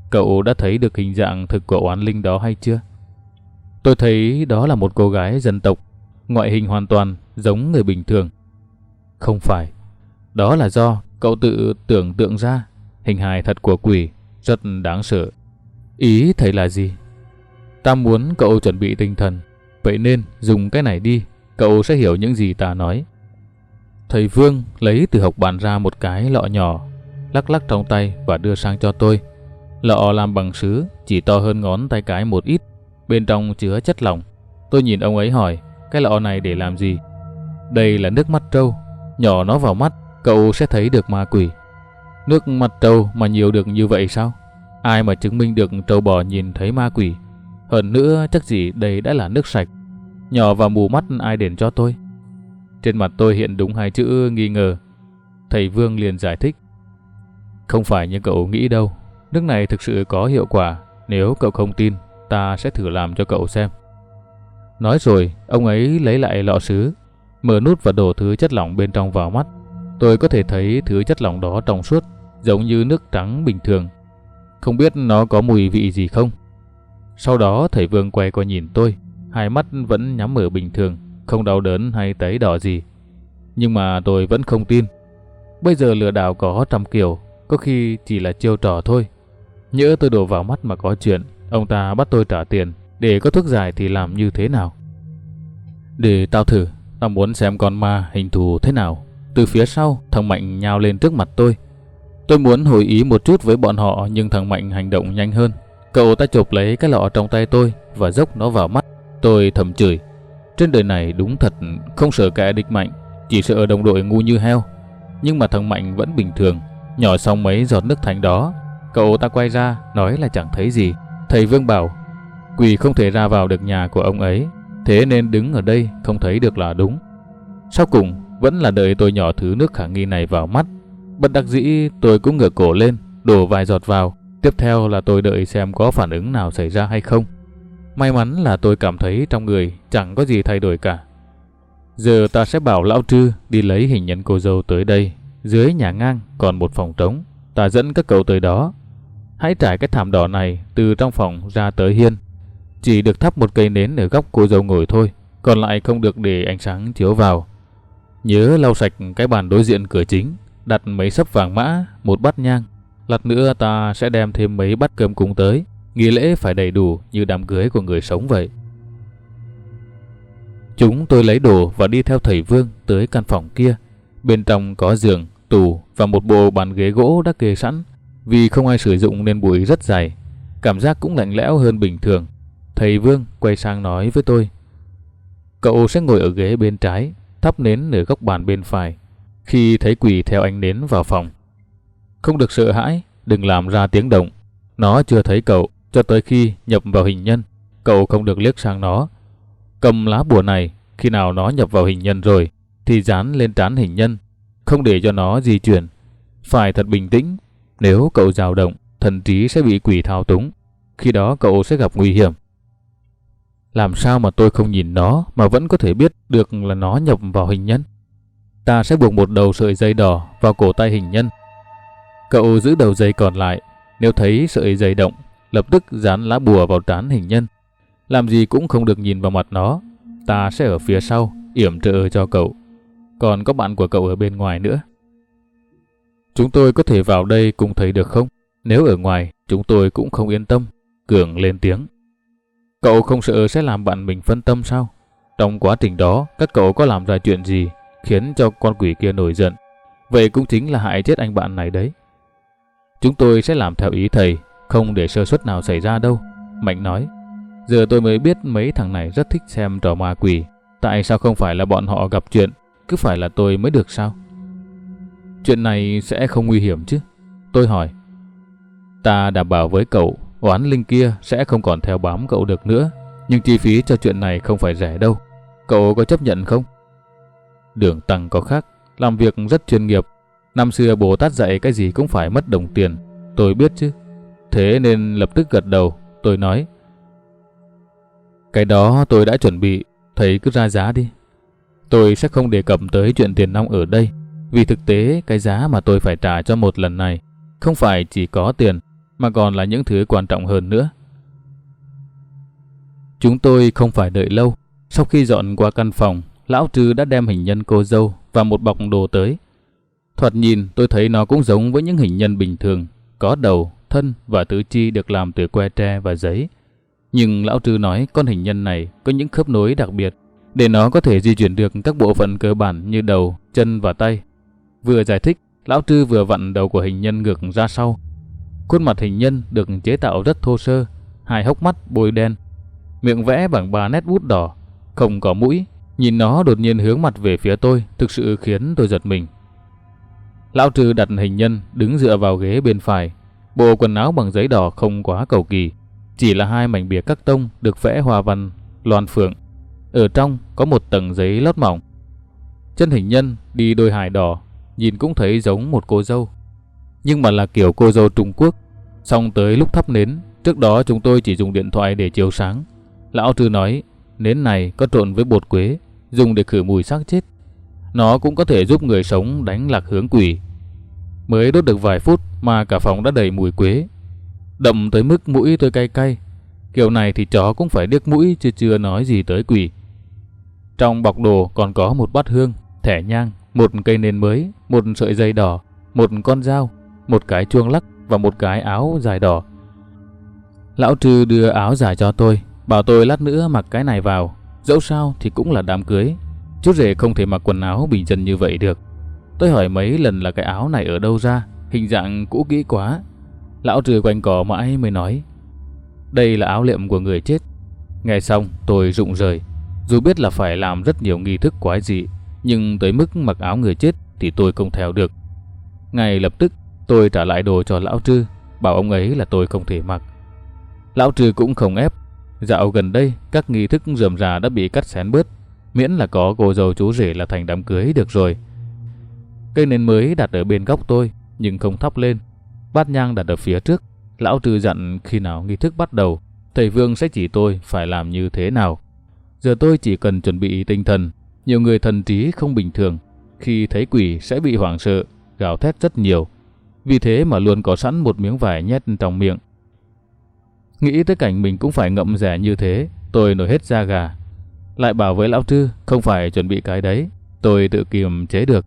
Cậu đã thấy được hình dạng thực của oán linh đó hay chưa? Tôi thấy đó là một cô gái dân tộc, ngoại hình hoàn toàn giống người bình thường. Không phải, đó là do cậu tự tưởng tượng ra hình hài thật của quỷ rất đáng sợ. Ý thầy là gì? Ta muốn cậu chuẩn bị tinh thần Vậy nên dùng cái này đi, cậu sẽ hiểu những gì ta nói. Thầy Vương lấy từ học bàn ra một cái lọ nhỏ, lắc lắc trong tay và đưa sang cho tôi. Lọ làm bằng sứ, chỉ to hơn ngón tay cái một ít, bên trong chứa chất lỏng. Tôi nhìn ông ấy hỏi, cái lọ này để làm gì? Đây là nước mắt trâu, nhỏ nó vào mắt, cậu sẽ thấy được ma quỷ. Nước mặt trâu mà nhiều được như vậy sao? Ai mà chứng minh được trâu bò nhìn thấy ma quỷ? Hơn nữa chắc gì đây đã là nước sạch. Nhỏ vào mù mắt ai đền cho tôi? Trên mặt tôi hiện đúng hai chữ nghi ngờ. Thầy Vương liền giải thích. Không phải như cậu nghĩ đâu. Nước này thực sự có hiệu quả. Nếu cậu không tin, ta sẽ thử làm cho cậu xem. Nói rồi, ông ấy lấy lại lọ sứ, mở nút và đổ thứ chất lỏng bên trong vào mắt. Tôi có thể thấy thứ chất lỏng đó trong suốt, giống như nước trắng bình thường. Không biết nó có mùi vị gì không? Sau đó thầy Vương quay qua nhìn tôi, hai mắt vẫn nhắm mở bình thường, không đau đớn hay tấy đỏ gì. Nhưng mà tôi vẫn không tin. Bây giờ lừa đảo có trăm kiểu, có khi chỉ là chiêu trò thôi. Nhỡ tôi đổ vào mắt mà có chuyện, ông ta bắt tôi trả tiền, để có thuốc giải thì làm như thế nào? Để tao thử, tao muốn xem con ma hình thù thế nào. Từ phía sau, thằng Mạnh nhào lên trước mặt tôi. Tôi muốn hồi ý một chút với bọn họ nhưng thằng Mạnh hành động nhanh hơn. Cậu ta chụp lấy cái lọ trong tay tôi và dốc nó vào mắt. Tôi thầm chửi. Trên đời này đúng thật không sợ kẻ địch mạnh, chỉ sợ đồng đội ngu như heo. Nhưng mà thằng Mạnh vẫn bình thường. Nhỏ xong mấy giọt nước thành đó, cậu ta quay ra nói là chẳng thấy gì. Thầy Vương bảo, quỷ không thể ra vào được nhà của ông ấy, thế nên đứng ở đây không thấy được là đúng. Sau cùng, vẫn là đợi tôi nhỏ thứ nước khả nghi này vào mắt. Bất đắc dĩ tôi cũng ngửa cổ lên, đổ vài giọt vào. Tiếp theo là tôi đợi xem có phản ứng nào xảy ra hay không. May mắn là tôi cảm thấy trong người chẳng có gì thay đổi cả. Giờ ta sẽ bảo lão trư đi lấy hình nhân cô dâu tới đây. Dưới nhà ngang còn một phòng trống. Ta dẫn các cậu tới đó. Hãy trải cái thảm đỏ này từ trong phòng ra tới hiên. Chỉ được thắp một cây nến ở góc cô dâu ngồi thôi. Còn lại không được để ánh sáng chiếu vào. Nhớ lau sạch cái bàn đối diện cửa chính, đặt mấy sấp vàng mã, một bát nhang. Lát nữa ta sẽ đem thêm mấy bát cơm cúng tới. Nghi lễ phải đầy đủ như đám cưới của người sống vậy. Chúng tôi lấy đồ và đi theo thầy Vương tới căn phòng kia. Bên trong có giường, tủ và một bộ bàn ghế gỗ đã kê sẵn. Vì không ai sử dụng nên bụi rất dày. Cảm giác cũng lạnh lẽo hơn bình thường. Thầy Vương quay sang nói với tôi. Cậu sẽ ngồi ở ghế bên trái, thắp nến ở góc bàn bên phải. Khi thấy quỷ theo ánh nến vào phòng. Không được sợ hãi, đừng làm ra tiếng động. Nó chưa thấy cậu cho tới khi nhập vào hình nhân. Cậu không được liếc sang nó. Cầm lá bùa này, khi nào nó nhập vào hình nhân rồi, thì dán lên trán hình nhân, không để cho nó di chuyển. Phải thật bình tĩnh, nếu cậu dao động, thần trí sẽ bị quỷ thao túng. Khi đó cậu sẽ gặp nguy hiểm. Làm sao mà tôi không nhìn nó mà vẫn có thể biết được là nó nhập vào hình nhân? Ta sẽ buộc một đầu sợi dây đỏ vào cổ tay hình nhân. Cậu giữ đầu dây còn lại, nếu thấy sợi dây động, lập tức dán lá bùa vào trán hình nhân. Làm gì cũng không được nhìn vào mặt nó. Ta sẽ ở phía sau, yểm trợ cho cậu. Còn có bạn của cậu ở bên ngoài nữa. Chúng tôi có thể vào đây cùng thấy được không? Nếu ở ngoài, chúng tôi cũng không yên tâm. Cường lên tiếng. Cậu không sợ sẽ làm bạn mình phân tâm sao? Trong quá trình đó, các cậu có làm ra chuyện gì khiến cho con quỷ kia nổi giận? Vậy cũng chính là hại chết anh bạn này đấy. Chúng tôi sẽ làm theo ý thầy, không để sơ suất nào xảy ra đâu. Mạnh nói, giờ tôi mới biết mấy thằng này rất thích xem trò ma quỷ. Tại sao không phải là bọn họ gặp chuyện, cứ phải là tôi mới được sao? Chuyện này sẽ không nguy hiểm chứ? Tôi hỏi. Ta đảm bảo với cậu oán linh kia sẽ không còn theo bám cậu được nữa. Nhưng chi phí cho chuyện này không phải rẻ đâu. Cậu có chấp nhận không? Đường Tăng có khác, làm việc rất chuyên nghiệp. Năm xưa Bồ Tát dạy cái gì cũng phải mất đồng tiền. Tôi biết chứ. Thế nên lập tức gật đầu, tôi nói. Cái đó tôi đã chuẩn bị, thầy cứ ra giá đi. Tôi sẽ không đề cập tới chuyện tiền nong ở đây, vì thực tế cái giá mà tôi phải trả cho một lần này không phải chỉ có tiền mà còn là những thứ quan trọng hơn nữa. Chúng tôi không phải đợi lâu. Sau khi dọn qua căn phòng, lão trư đã đem hình nhân cô dâu và một bọc đồ tới. Thoạt nhìn tôi thấy nó cũng giống với những hình nhân bình thường, có đầu, thân và tứ chi được làm từ que tre và giấy. Nhưng lão trư nói con hình nhân này có những khớp nối đặc biệt để nó có thể di chuyển được các bộ phận cơ bản như đầu, chân và tay. Vừa giải thích, lão trư vừa vặn đầu của hình nhân ngược ra sau Khuôn mặt hình nhân được chế tạo rất thô sơ, hai hốc mắt bôi đen, miệng vẽ bằng ba nét bút đỏ, không có mũi. Nhìn nó đột nhiên hướng mặt về phía tôi, thực sự khiến tôi giật mình. Lão Trư đặt hình nhân đứng dựa vào ghế bên phải. Bộ quần áo bằng giấy đỏ không quá cầu kỳ, chỉ là hai mảnh bìa cắt tông được vẽ hoa văn loan phượng. Ở trong có một tầng giấy lót mỏng. Chân hình nhân đi đôi hài đỏ, nhìn cũng thấy giống một cô dâu. Nhưng mà là kiểu cô dâu Trung Quốc. Xong tới lúc thắp nến, trước đó chúng tôi chỉ dùng điện thoại để chiếu sáng. Lão Trư nói, nến này có trộn với bột quế, dùng để khử mùi xác chết. Nó cũng có thể giúp người sống đánh lạc hướng quỷ. Mới đốt được vài phút mà cả phòng đã đầy mùi quế. Đậm tới mức mũi tôi cay cay. Kiểu này thì chó cũng phải điếc mũi chứ chưa nói gì tới quỷ. Trong bọc đồ còn có một bát hương, thẻ nhang, một cây nến mới, một sợi dây đỏ, một con dao, một cái chuông lắc và một cái áo dài đỏ. Lão Trư đưa áo dài cho tôi, bảo tôi lát nữa mặc cái này vào, dẫu sao thì cũng là đám cưới. Chú rể không thể mặc quần áo bình dân như vậy được. Tôi hỏi mấy lần là cái áo này ở đâu ra, hình dạng cũ kỹ quá. Lão Trư quanh cỏ mãi mới nói, đây là áo liệm của người chết. Nghe xong tôi rụng rời, dù biết là phải làm rất nhiều nghi thức quái dị, nhưng tới mức mặc áo người chết thì tôi không theo được. Ngay lập tức tôi trả lại đồ cho lão Trư, bảo ông ấy là tôi không thể mặc. Lão Trư cũng không ép. Dạo gần đây các nghi thức rườm rà đã bị cắt xén bớt, miễn là có cô dâu chú rể là thành đám cưới được rồi. Cây nến mới đặt ở bên góc tôi, nhưng không thắp lên. Bát nhang đặt ở phía trước. Lão Trư dặn khi nào nghi thức bắt đầu, thầy Vương sẽ chỉ tôi phải làm như thế nào. Giờ tôi chỉ cần chuẩn bị tinh thần. Nhiều người thần trí không bình thường, khi thấy quỷ sẽ bị hoảng sợ, gào thét rất nhiều. Vì thế mà luôn có sẵn một miếng vải nhét trong miệng. Nghĩ tới cảnh mình cũng phải ngậm rẻ như thế, tôi nổi hết da gà. Lại bảo với lão Trư không phải chuẩn bị cái đấy, tôi tự kiềm chế được.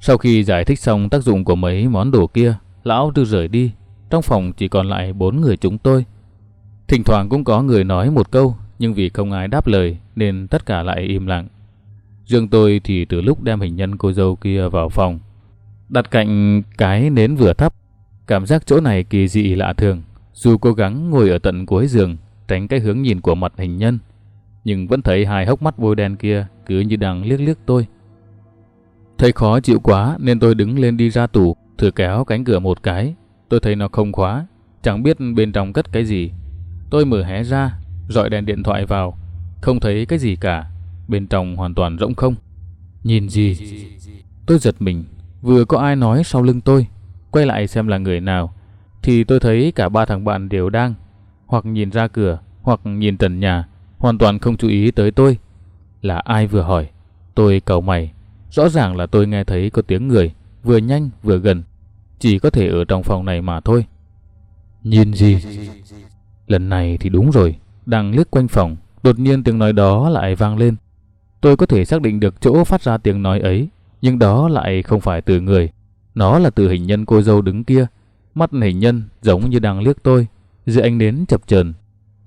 Sau khi giải thích xong tác dụng của mấy món đồ kia, lão Trư rời đi. Trong phòng chỉ còn lại bốn người chúng tôi. Thỉnh thoảng cũng có người nói một câu, nhưng vì không ai đáp lời nên tất cả lại im lặng. Riêng tôi thì từ lúc đem hình nhân cô dâu kia vào phòng, đặt cạnh cái nến vừa thắp, cảm giác chỗ này kỳ dị lạ thường. Dù cố gắng ngồi ở tận cuối giường, tránh cái hướng nhìn của mặt hình nhân, nhưng vẫn thấy hai hốc mắt bôi đen kia cứ như đang liếc liếc tôi. Thấy khó chịu quá nên tôi đứng lên đi ra tủ, thử kéo cánh cửa một cái. Tôi thấy nó không khóa, chẳng biết bên trong cất cái gì. Tôi mở hé ra, dọi đèn điện thoại vào, không thấy cái gì cả. Bên trong hoàn toàn rỗng không. Nhìn gì? Tôi giật mình, vừa có ai nói sau lưng tôi. Quay lại xem là người nào, thì tôi thấy cả ba thằng bạn đều đang hoặc nhìn ra cửa, hoặc nhìn trần nhà, hoàn toàn không chú ý tới tôi. Là ai vừa hỏi? Tôi cầu mày. Rõ ràng là tôi nghe thấy có tiếng người, vừa nhanh vừa gần. Chỉ có thể ở trong phòng này mà thôi. Nhìn gì? Lần này thì đúng rồi, đang liếc quanh phòng, đột nhiên tiếng nói đó lại vang lên. Tôi có thể xác định được chỗ phát ra tiếng nói ấy, nhưng đó lại không phải từ người. Nó là từ hình nhân cô dâu đứng kia. Mắt hình nhân giống như đang liếc tôi, dưới ánh nến chập chờn.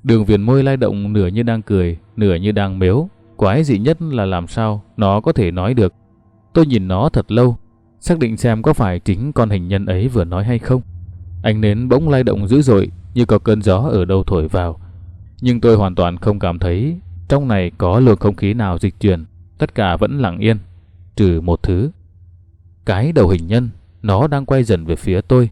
Đường viền môi lay động nửa như đang cười, nửa như đang mếu. Quái dị nhất là làm sao nó có thể nói được. Tôi nhìn nó thật lâu, xác định xem có phải chính con hình nhân ấy vừa nói hay không. Ánh nến bỗng lay động dữ dội như có cơn gió ở đâu thổi vào. Nhưng tôi hoàn toàn không cảm thấy trong này có luồng không khí nào dịch chuyển. Tất cả vẫn lặng yên, trừ một thứ. Cái đầu hình nhân, nó đang quay dần về phía tôi.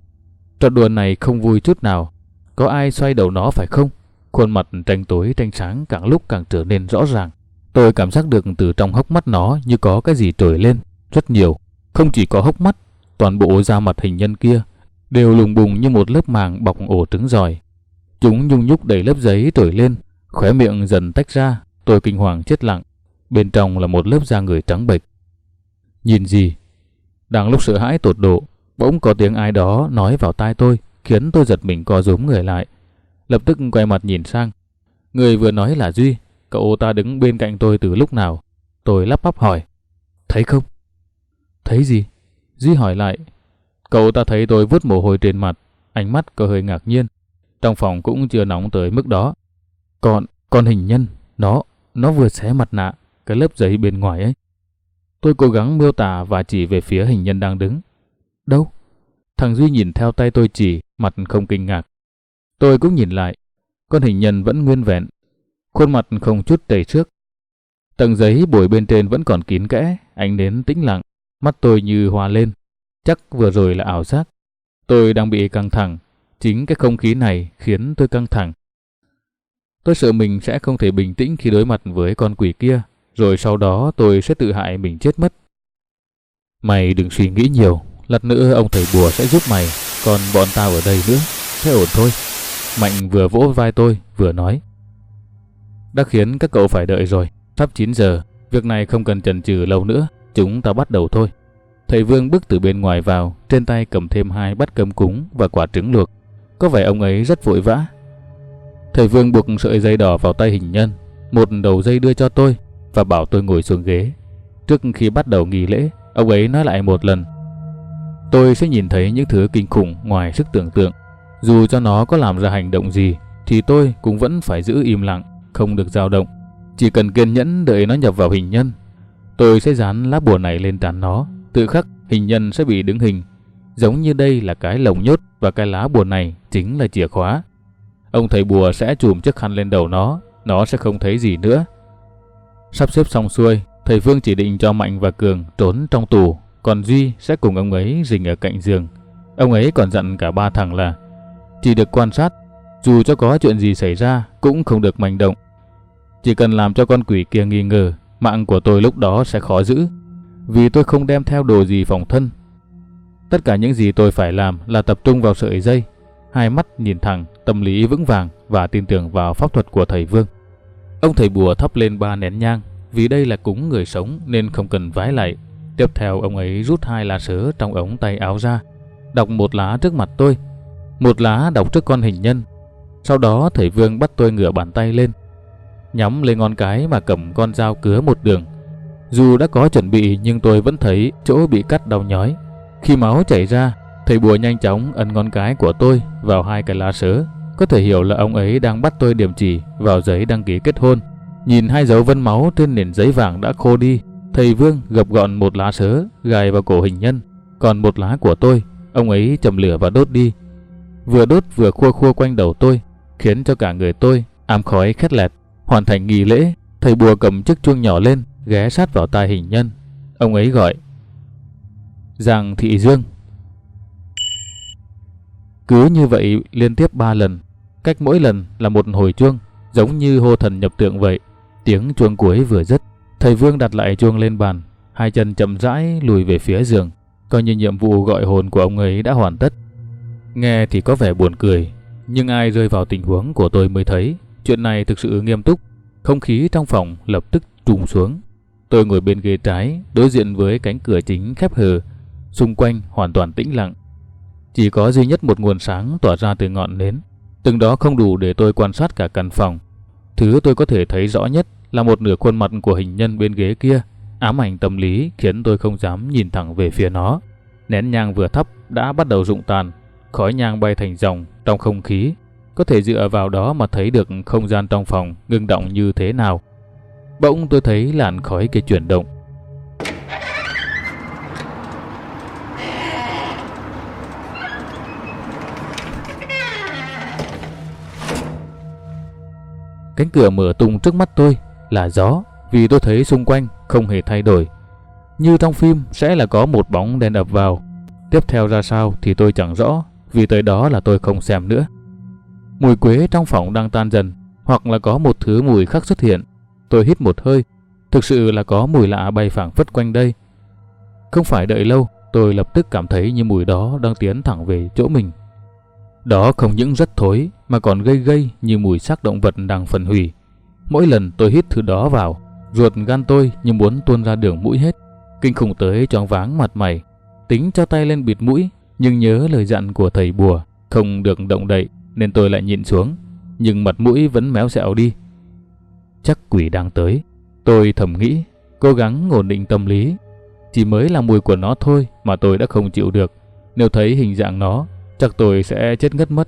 Trò đùa này không vui chút nào. Có ai xoay đầu nó phải không? Khuôn mặt tranh tối tranh sáng càng lúc càng trở nên rõ ràng. Tôi cảm giác được từ trong hốc mắt nó như có cái gì trồi lên, rất nhiều. Không chỉ có hốc mắt, toàn bộ da mặt hình nhân kia đều lùng bùng như một lớp màng bọc ổ trứng giòi. Chúng nhung nhúc đầy lớp giấy trồi lên, khóe miệng dần tách ra, tôi kinh hoàng chết lặng. Bên trong là một lớp da người trắng bệch. Nhìn gì? Đang lúc sợ hãi tột độ, bỗng có tiếng ai đó nói vào tai tôi, khiến tôi giật mình co rúm người lại. Lập tức quay mặt nhìn sang. Người vừa nói là Duy, cậu ta đứng bên cạnh tôi từ lúc nào. Tôi lắp bắp hỏi. Thấy không? Thấy gì? Duy hỏi lại. Cậu ta thấy tôi vứt mồ hôi trên mặt, ánh mắt có hơi ngạc nhiên. Trong phòng cũng chưa nóng tới mức đó. Còn, con hình nhân, nó, nó vừa xé mặt nạ, cái lớp giấy bên ngoài ấy. Tôi cố gắng miêu tả và chỉ về phía hình nhân đang đứng. Đâu? Thằng Duy nhìn theo tay tôi chỉ, mặt không kinh ngạc. Tôi cũng nhìn lại. Con hình nhân vẫn nguyên vẹn. Khuôn mặt không chút tẩy trước. Tầng giấy bồi bên trên vẫn còn kín kẽ, ánh nến tĩnh lặng. Mắt tôi như hoa lên. Chắc vừa rồi là ảo giác. Tôi đang bị căng thẳng. Chính cái không khí này khiến tôi căng thẳng. Tôi sợ mình sẽ không thể bình tĩnh khi đối mặt với con quỷ kia, rồi sau đó tôi sẽ tự hại mình chết mất. Mày đừng suy nghĩ nhiều, lát nữa ông thầy bùa sẽ giúp mày, còn bọn tao ở đây nữa, thế ổn thôi. Mạnh vừa vỗ vai tôi, vừa nói. Đã khiến các cậu phải đợi rồi, sắp 9 giờ, việc này không cần chần chừ lâu nữa, chúng ta bắt đầu thôi. Thầy Vương bước từ bên ngoài vào, trên tay cầm thêm hai bát cơm cúng và quả trứng luộc. Có vẻ ông ấy rất vội vã. Thầy Vương buộc sợi dây đỏ vào tay hình nhân, một đầu dây đưa cho tôi và bảo tôi ngồi xuống ghế. Trước khi bắt đầu nghi lễ, ông ấy nói lại một lần. Tôi sẽ nhìn thấy những thứ kinh khủng ngoài sức tưởng tượng. Dù cho nó có làm ra hành động gì, thì tôi cũng vẫn phải giữ im lặng, không được dao động. Chỉ cần kiên nhẫn đợi nó nhập vào hình nhân, tôi sẽ dán lá bùa này lên trán nó Tự khắc hình nhân sẽ bị đứng hình, giống như đây là cái lồng nhốt và cái lá bùa này chính là chìa khóa. Ông thầy bùa sẽ chùm chiếc khăn lên đầu nó, nó sẽ không thấy gì nữa. Sắp xếp xong xuôi, thầy Phương chỉ định cho Mạnh và Cường trốn trong tù, còn Duy sẽ cùng ông ấy rình ở cạnh giường. Ông ấy còn dặn cả ba thằng là chỉ được quan sát, dù cho có chuyện gì xảy ra cũng không được manh động. Chỉ cần làm cho con quỷ kia nghi ngờ, mạng của tôi lúc đó sẽ khó giữ vì tôi không đem theo đồ gì phòng thân. Tất cả những gì tôi phải làm là tập trung vào sợi dây, hai mắt nhìn thẳng, tâm lý vững vàng và tin tưởng vào pháp thuật của thầy Vương. Ông thầy bùa thắp lên ba nén nhang, vì đây là cúng người sống nên không cần vái lại. Tiếp theo ông ấy rút hai lá sớ trong ống tay áo ra, đọc một lá trước mặt tôi, một lá đọc trước con hình nhân. Sau đó thầy Vương bắt tôi ngửa bàn tay lên, nhắm lên ngón cái mà cầm con dao cứa một đường dù đã có chuẩn bị nhưng tôi vẫn thấy chỗ bị cắt đau nhói. Khi máu chảy ra, thầy bùa nhanh chóng ấn ngón cái của tôi vào hai cái lá sớ. Có thể hiểu là ông ấy đang bắt tôi điểm chỉ vào giấy đăng ký kết hôn. Nhìn hai dấu vân máu trên nền giấy vàng đã khô đi, thầy Vương gập gọn một lá sớ gài vào cổ hình nhân, còn một lá của tôi, ông ấy chầm lửa và đốt đi. Vừa đốt vừa khua khua quanh đầu tôi, khiến cho cả người tôi ám khói khét lẹt. Hoàn thành nghi lễ, thầy bùa cầm chiếc chuông nhỏ lên, ghé sát vào tai hình nhân. Ông ấy gọi. Giàng Thị Dương. Cứ như vậy liên tiếp ba lần, cách mỗi lần là một hồi chuông, giống như hô thần nhập tượng vậy. Tiếng chuông cuối vừa dứt, thầy Vương đặt lại chuông lên bàn, hai chân chậm rãi lùi về phía giường, coi như nhiệm vụ gọi hồn của ông ấy đã hoàn tất. Nghe thì có vẻ buồn cười, nhưng ai rơi vào tình huống của tôi mới thấy chuyện này thực sự nghiêm túc. Không khí trong phòng lập tức trùng xuống. Tôi ngồi bên ghế trái, đối diện với cánh cửa chính khép hờ, xung quanh hoàn toàn tĩnh lặng. Chỉ có duy nhất một nguồn sáng tỏa ra từ ngọn nến. Từng đó không đủ để tôi quan sát cả căn phòng. Thứ tôi có thể thấy rõ nhất là một nửa khuôn mặt của hình nhân bên ghế kia, ám ảnh tâm lý khiến tôi không dám nhìn thẳng về phía nó. Nén nhang vừa thắp đã bắt đầu rụng tàn, khói nhang bay thành dòng trong không khí. Có thể dựa vào đó mà thấy được không gian trong phòng ngưng động như thế nào. Bỗng tôi thấy làn khói kia chuyển động. Cánh cửa mở tung trước mắt tôi là gió vì tôi thấy xung quanh không hề thay đổi. Như trong phim sẽ là có một bóng đen ập vào. Tiếp theo ra sao thì tôi chẳng rõ vì tới đó là tôi không xem nữa. Mùi quế trong phòng đang tan dần hoặc là có một thứ mùi khác xuất hiện Tôi hít một hơi, thực sự là có mùi lạ bay phảng phất quanh đây. Không phải đợi lâu, tôi lập tức cảm thấy như mùi đó đang tiến thẳng về chỗ mình. Đó không những rất thối mà còn gây gây như mùi xác động vật đang phân hủy. Mỗi lần tôi hít thứ đó vào, ruột gan tôi như muốn tuôn ra đường mũi hết. Kinh khủng tới choáng váng mặt mày, tính cho tay lên bịt mũi, nhưng nhớ lời dặn của thầy bùa, không được động đậy nên tôi lại nhịn xuống, nhưng mặt mũi vẫn méo xẹo đi. Chắc quỷ đang tới. Tôi thầm nghĩ, cố gắng ổn định tâm lý. Chỉ mới là mùi của nó thôi mà tôi đã không chịu được. Nếu thấy hình dạng nó, chắc tôi sẽ chết ngất mất.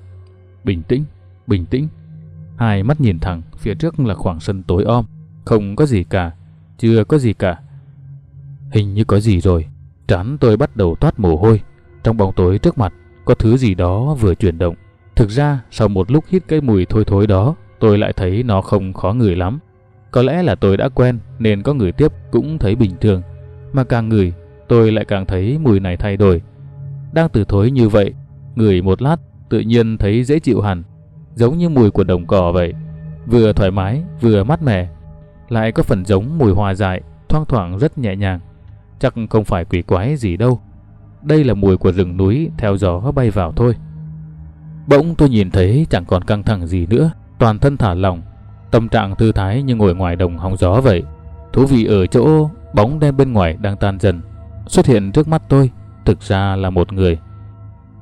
Bình tĩnh, bình tĩnh. Hai mắt nhìn thẳng, phía trước là khoảng sân tối om. Không có gì cả, chưa có gì cả. Hình như có gì rồi. Trán tôi bắt đầu toát mồ hôi. Trong bóng tối trước mặt, có thứ gì đó vừa chuyển động. Thực ra, sau một lúc hít cái mùi thôi thối đó, tôi lại thấy nó không khó ngửi lắm. Có lẽ là tôi đã quen nên có người tiếp cũng thấy bình thường. Mà càng ngửi, tôi lại càng thấy mùi này thay đổi. Đang từ thối như vậy, ngửi một lát tự nhiên thấy dễ chịu hẳn, giống như mùi của đồng cỏ vậy. vừa thoải mái vừa mát mẻ, lại có phần giống mùi hoa dại, thoang thoảng rất nhẹ nhàng. Chắc không phải quỷ quái gì đâu. Đây là mùi của rừng núi theo gió bay vào thôi. Bỗng tôi nhìn thấy chẳng còn căng thẳng gì nữa, toàn thân thả lỏng, tâm trạng thư thái như ngồi ngoài đồng hóng gió vậy. Thú vị ở chỗ bóng đen bên ngoài đang tan dần, xuất hiện trước mắt tôi, thực ra là một người.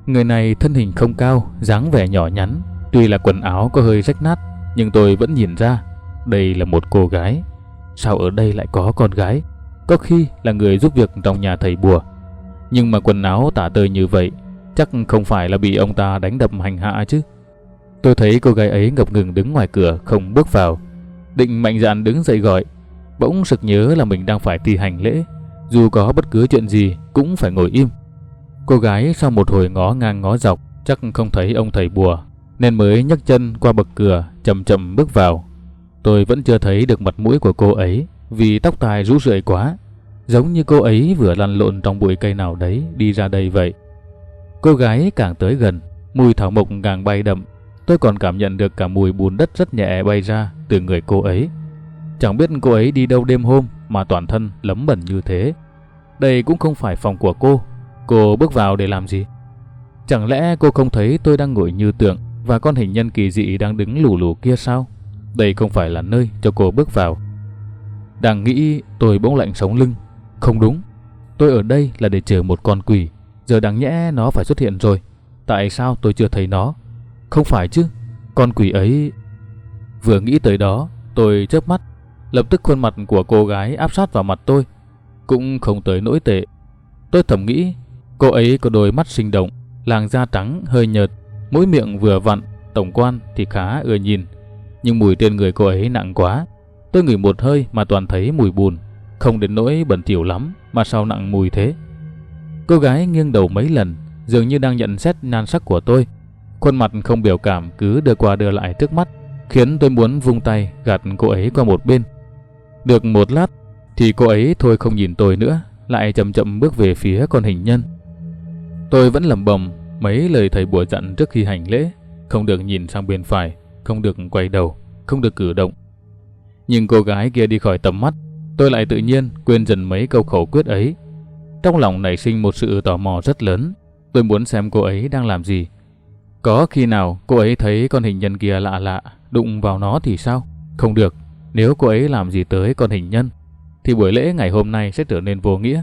Người này thân hình không cao, dáng vẻ nhỏ nhắn, tuy là quần áo có hơi rách nát, nhưng tôi vẫn nhìn ra đây là một cô gái. Sao ở đây lại có con gái? Có khi là người giúp việc trong nhà thầy bùa. Nhưng mà quần áo tả tơi như vậy, chắc không phải là bị ông ta đánh đập hành hạ chứ. Tôi thấy cô gái ấy ngập ngừng đứng ngoài cửa không bước vào. Định mạnh dạn đứng dậy gọi, bỗng sực nhớ là mình đang phải thi hành lễ. Dù có bất cứ chuyện gì cũng phải ngồi im. Cô gái sau một hồi ngó ngang ngó dọc chắc không thấy ông thầy bùa nên mới nhấc chân qua bậc cửa chậm chậm bước vào. Tôi vẫn chưa thấy được mặt mũi của cô ấy vì tóc tai rũ rượi quá, giống như cô ấy vừa lăn lộn trong bụi cây nào đấy đi ra đây vậy. Cô gái càng tới gần, mùi thảo mộc càng bay đậm, tôi còn cảm nhận được cả mùi bùn đất rất nhẹ bay ra từ người cô ấy. Chẳng biết cô ấy đi đâu đêm hôm mà toàn thân lấm bẩn như thế. Đây cũng không phải phòng của cô, cô bước vào để làm gì? Chẳng lẽ cô không thấy tôi đang ngồi như tượng và con hình nhân kỳ dị đang đứng lù lù kia sao? Đây không phải là nơi cho cô bước vào. Đang nghĩ tôi bỗng lạnh sống lưng. Không đúng. Tôi ở đây là để chờ một con quỷ. Giờ đáng nhẽ nó phải xuất hiện rồi. Tại sao tôi chưa thấy nó? Không phải chứ. Con quỷ ấy... Vừa nghĩ tới đó, tôi chớp mắt. Lập tức khuôn mặt của cô gái áp sát vào mặt tôi. Cũng không tới nỗi tệ. Tôi thầm nghĩ, cô ấy có đôi mắt sinh động, làn da trắng hơi nhợt, mũi miệng vừa vặn, tổng quan thì khá ưa nhìn nhưng mùi trên người cô ấy nặng quá. Tôi ngửi một hơi mà toàn thấy mùi buồn, không đến nỗi bẩn thỉu lắm mà sao nặng mùi thế. Cô gái nghiêng đầu mấy lần, dường như đang nhận xét nhan sắc của tôi. Khuôn mặt không biểu cảm cứ đưa qua đưa lại trước mắt, khiến tôi muốn vung tay gạt cô ấy qua một bên. Được một lát thì cô ấy thôi không nhìn tôi nữa, lại chậm chậm bước về phía con hình nhân. Tôi vẫn lẩm bẩm mấy lời thầy bùa dặn trước khi hành lễ, không được nhìn sang bên phải, không được quay đầu, không được cử động. Nhưng cô gái kia đi khỏi tầm mắt, tôi lại tự nhiên quên dần mấy câu khẩu quyết ấy. Trong lòng nảy sinh một sự tò mò rất lớn, tôi muốn xem cô ấy đang làm gì. Có khi nào cô ấy thấy con hình nhân kia lạ lạ, đụng vào nó thì sao? Không được, nếu cô ấy làm gì tới con hình nhân, thì buổi lễ ngày hôm nay sẽ trở nên vô nghĩa,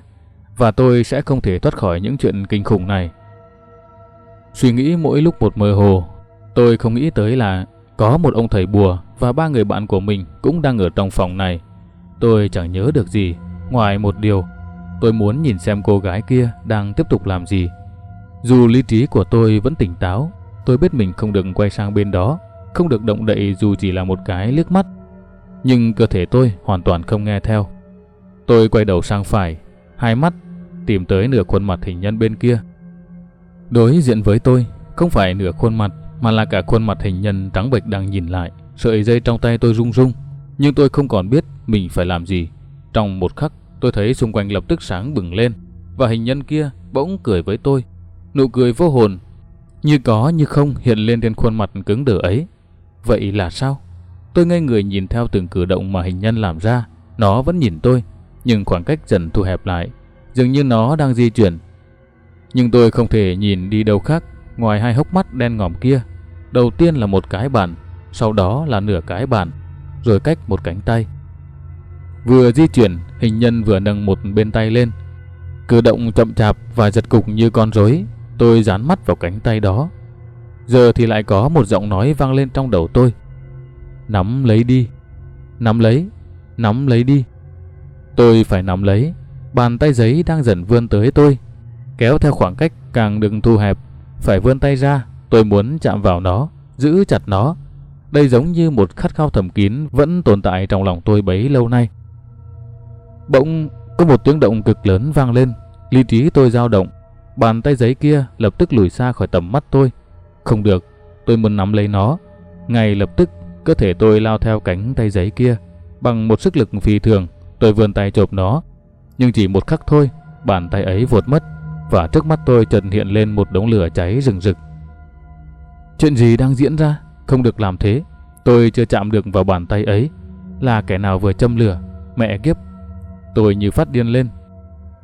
và tôi sẽ không thể thoát khỏi những chuyện kinh khủng này. Suy nghĩ mỗi lúc một mơ hồ, tôi không nghĩ tới là có một ông thầy bùa và ba người bạn của mình cũng đang ở trong phòng này. Tôi chẳng nhớ được gì, ngoài một điều, tôi muốn nhìn xem cô gái kia đang tiếp tục làm gì. Dù lý trí của tôi vẫn tỉnh táo, tôi biết mình không được quay sang bên đó, không được động đậy dù chỉ là một cái liếc mắt. Nhưng cơ thể tôi hoàn toàn không nghe theo. Tôi quay đầu sang phải, hai mắt tìm tới nửa khuôn mặt hình nhân bên kia. Đối diện với tôi, không phải nửa khuôn mặt mà là cả khuôn mặt hình nhân trắng bệch đang nhìn lại. Sợi dây trong tay tôi rung rung, nhưng tôi không còn biết mình phải làm gì. Trong một khắc, tôi thấy xung quanh lập tức sáng bừng lên, và hình nhân kia bỗng cười với tôi. Nụ cười vô hồn, như có như không hiện lên trên khuôn mặt cứng đờ ấy. Vậy là sao? Tôi ngây người nhìn theo từng cử động mà hình nhân làm ra. Nó vẫn nhìn tôi, nhưng khoảng cách dần thu hẹp lại, dường như nó đang di chuyển. Nhưng tôi không thể nhìn đi đâu khác ngoài hai hốc mắt đen ngòm kia Đầu tiên là một cái bàn, sau đó là nửa cái bàn, rồi cách một cánh tay. Vừa di chuyển, hình nhân vừa nâng một bên tay lên. Cử động chậm chạp và giật cục như con rối, tôi dán mắt vào cánh tay đó. Giờ thì lại có một giọng nói vang lên trong đầu tôi. Nắm lấy đi, nắm lấy, nắm lấy đi. Tôi phải nắm lấy, bàn tay giấy đang dần vươn tới tôi, kéo theo khoảng cách càng đừng thu hẹp, phải vươn tay ra Tôi muốn chạm vào nó, giữ chặt nó. Đây giống như một khát khao thầm kín vẫn tồn tại trong lòng tôi bấy lâu nay. Bỗng có một tiếng động cực lớn vang lên, lý trí tôi dao động. Bàn tay giấy kia lập tức lùi xa khỏi tầm mắt tôi. Không được, tôi muốn nắm lấy nó. Ngay lập tức, cơ thể tôi lao theo cánh tay giấy kia. Bằng một sức lực phi thường, tôi vươn tay chộp nó. Nhưng chỉ một khắc thôi, bàn tay ấy vụt mất và trước mắt tôi chợt hiện lên một đống lửa cháy rừng rực. Chuyện gì đang diễn ra? Không được làm thế. Tôi chưa chạm được vào bàn tay ấy. Là kẻ nào vừa châm lửa. Mẹ kiếp. Tôi như phát điên lên.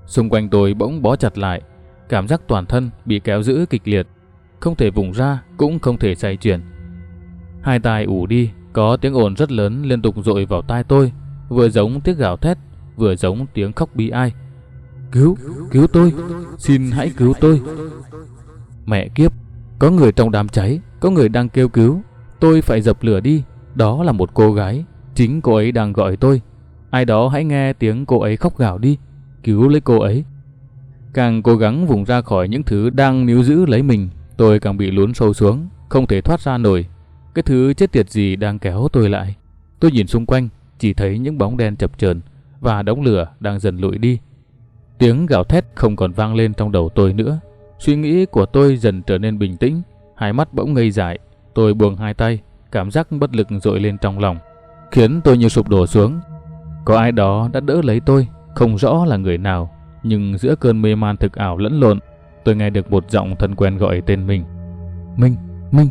Xung quanh tôi bỗng bó chặt lại. Cảm giác toàn thân bị kéo giữ kịch liệt. Không thể vùng ra, cũng không thể xoay chuyển. Hai tai ủ đi, có tiếng ồn rất lớn liên tục dội vào tai tôi, vừa giống tiếng gào thét, vừa giống tiếng khóc bi ai. Cứu, cứu tôi, xin hãy cứu tôi. Mẹ kiếp, có người trong đám cháy, có người đang kêu cứu, tôi phải dập lửa đi. Đó là một cô gái, chính cô ấy đang gọi tôi. Ai đó hãy nghe tiếng cô ấy khóc gào đi, cứu lấy cô ấy. Càng cố gắng vùng ra khỏi những thứ đang níu giữ lấy mình, tôi càng bị lún sâu xuống, không thể thoát ra nổi. Cái thứ chết tiệt gì đang kéo tôi lại. Tôi nhìn xung quanh, chỉ thấy những bóng đen chập chờn và đống lửa đang dần lụi đi. Tiếng gào thét không còn vang lên trong đầu tôi nữa. Suy nghĩ của tôi dần trở nên bình tĩnh, hai mắt bỗng ngây dại. Tôi buông hai tay, cảm giác bất lực dội lên trong lòng, khiến tôi như sụp đổ xuống. Có ai đó đã đỡ lấy tôi, không rõ là người nào, nhưng giữa cơn mê man thực ảo lẫn lộn, tôi nghe được một giọng thân quen gọi tên mình. Minh, Minh.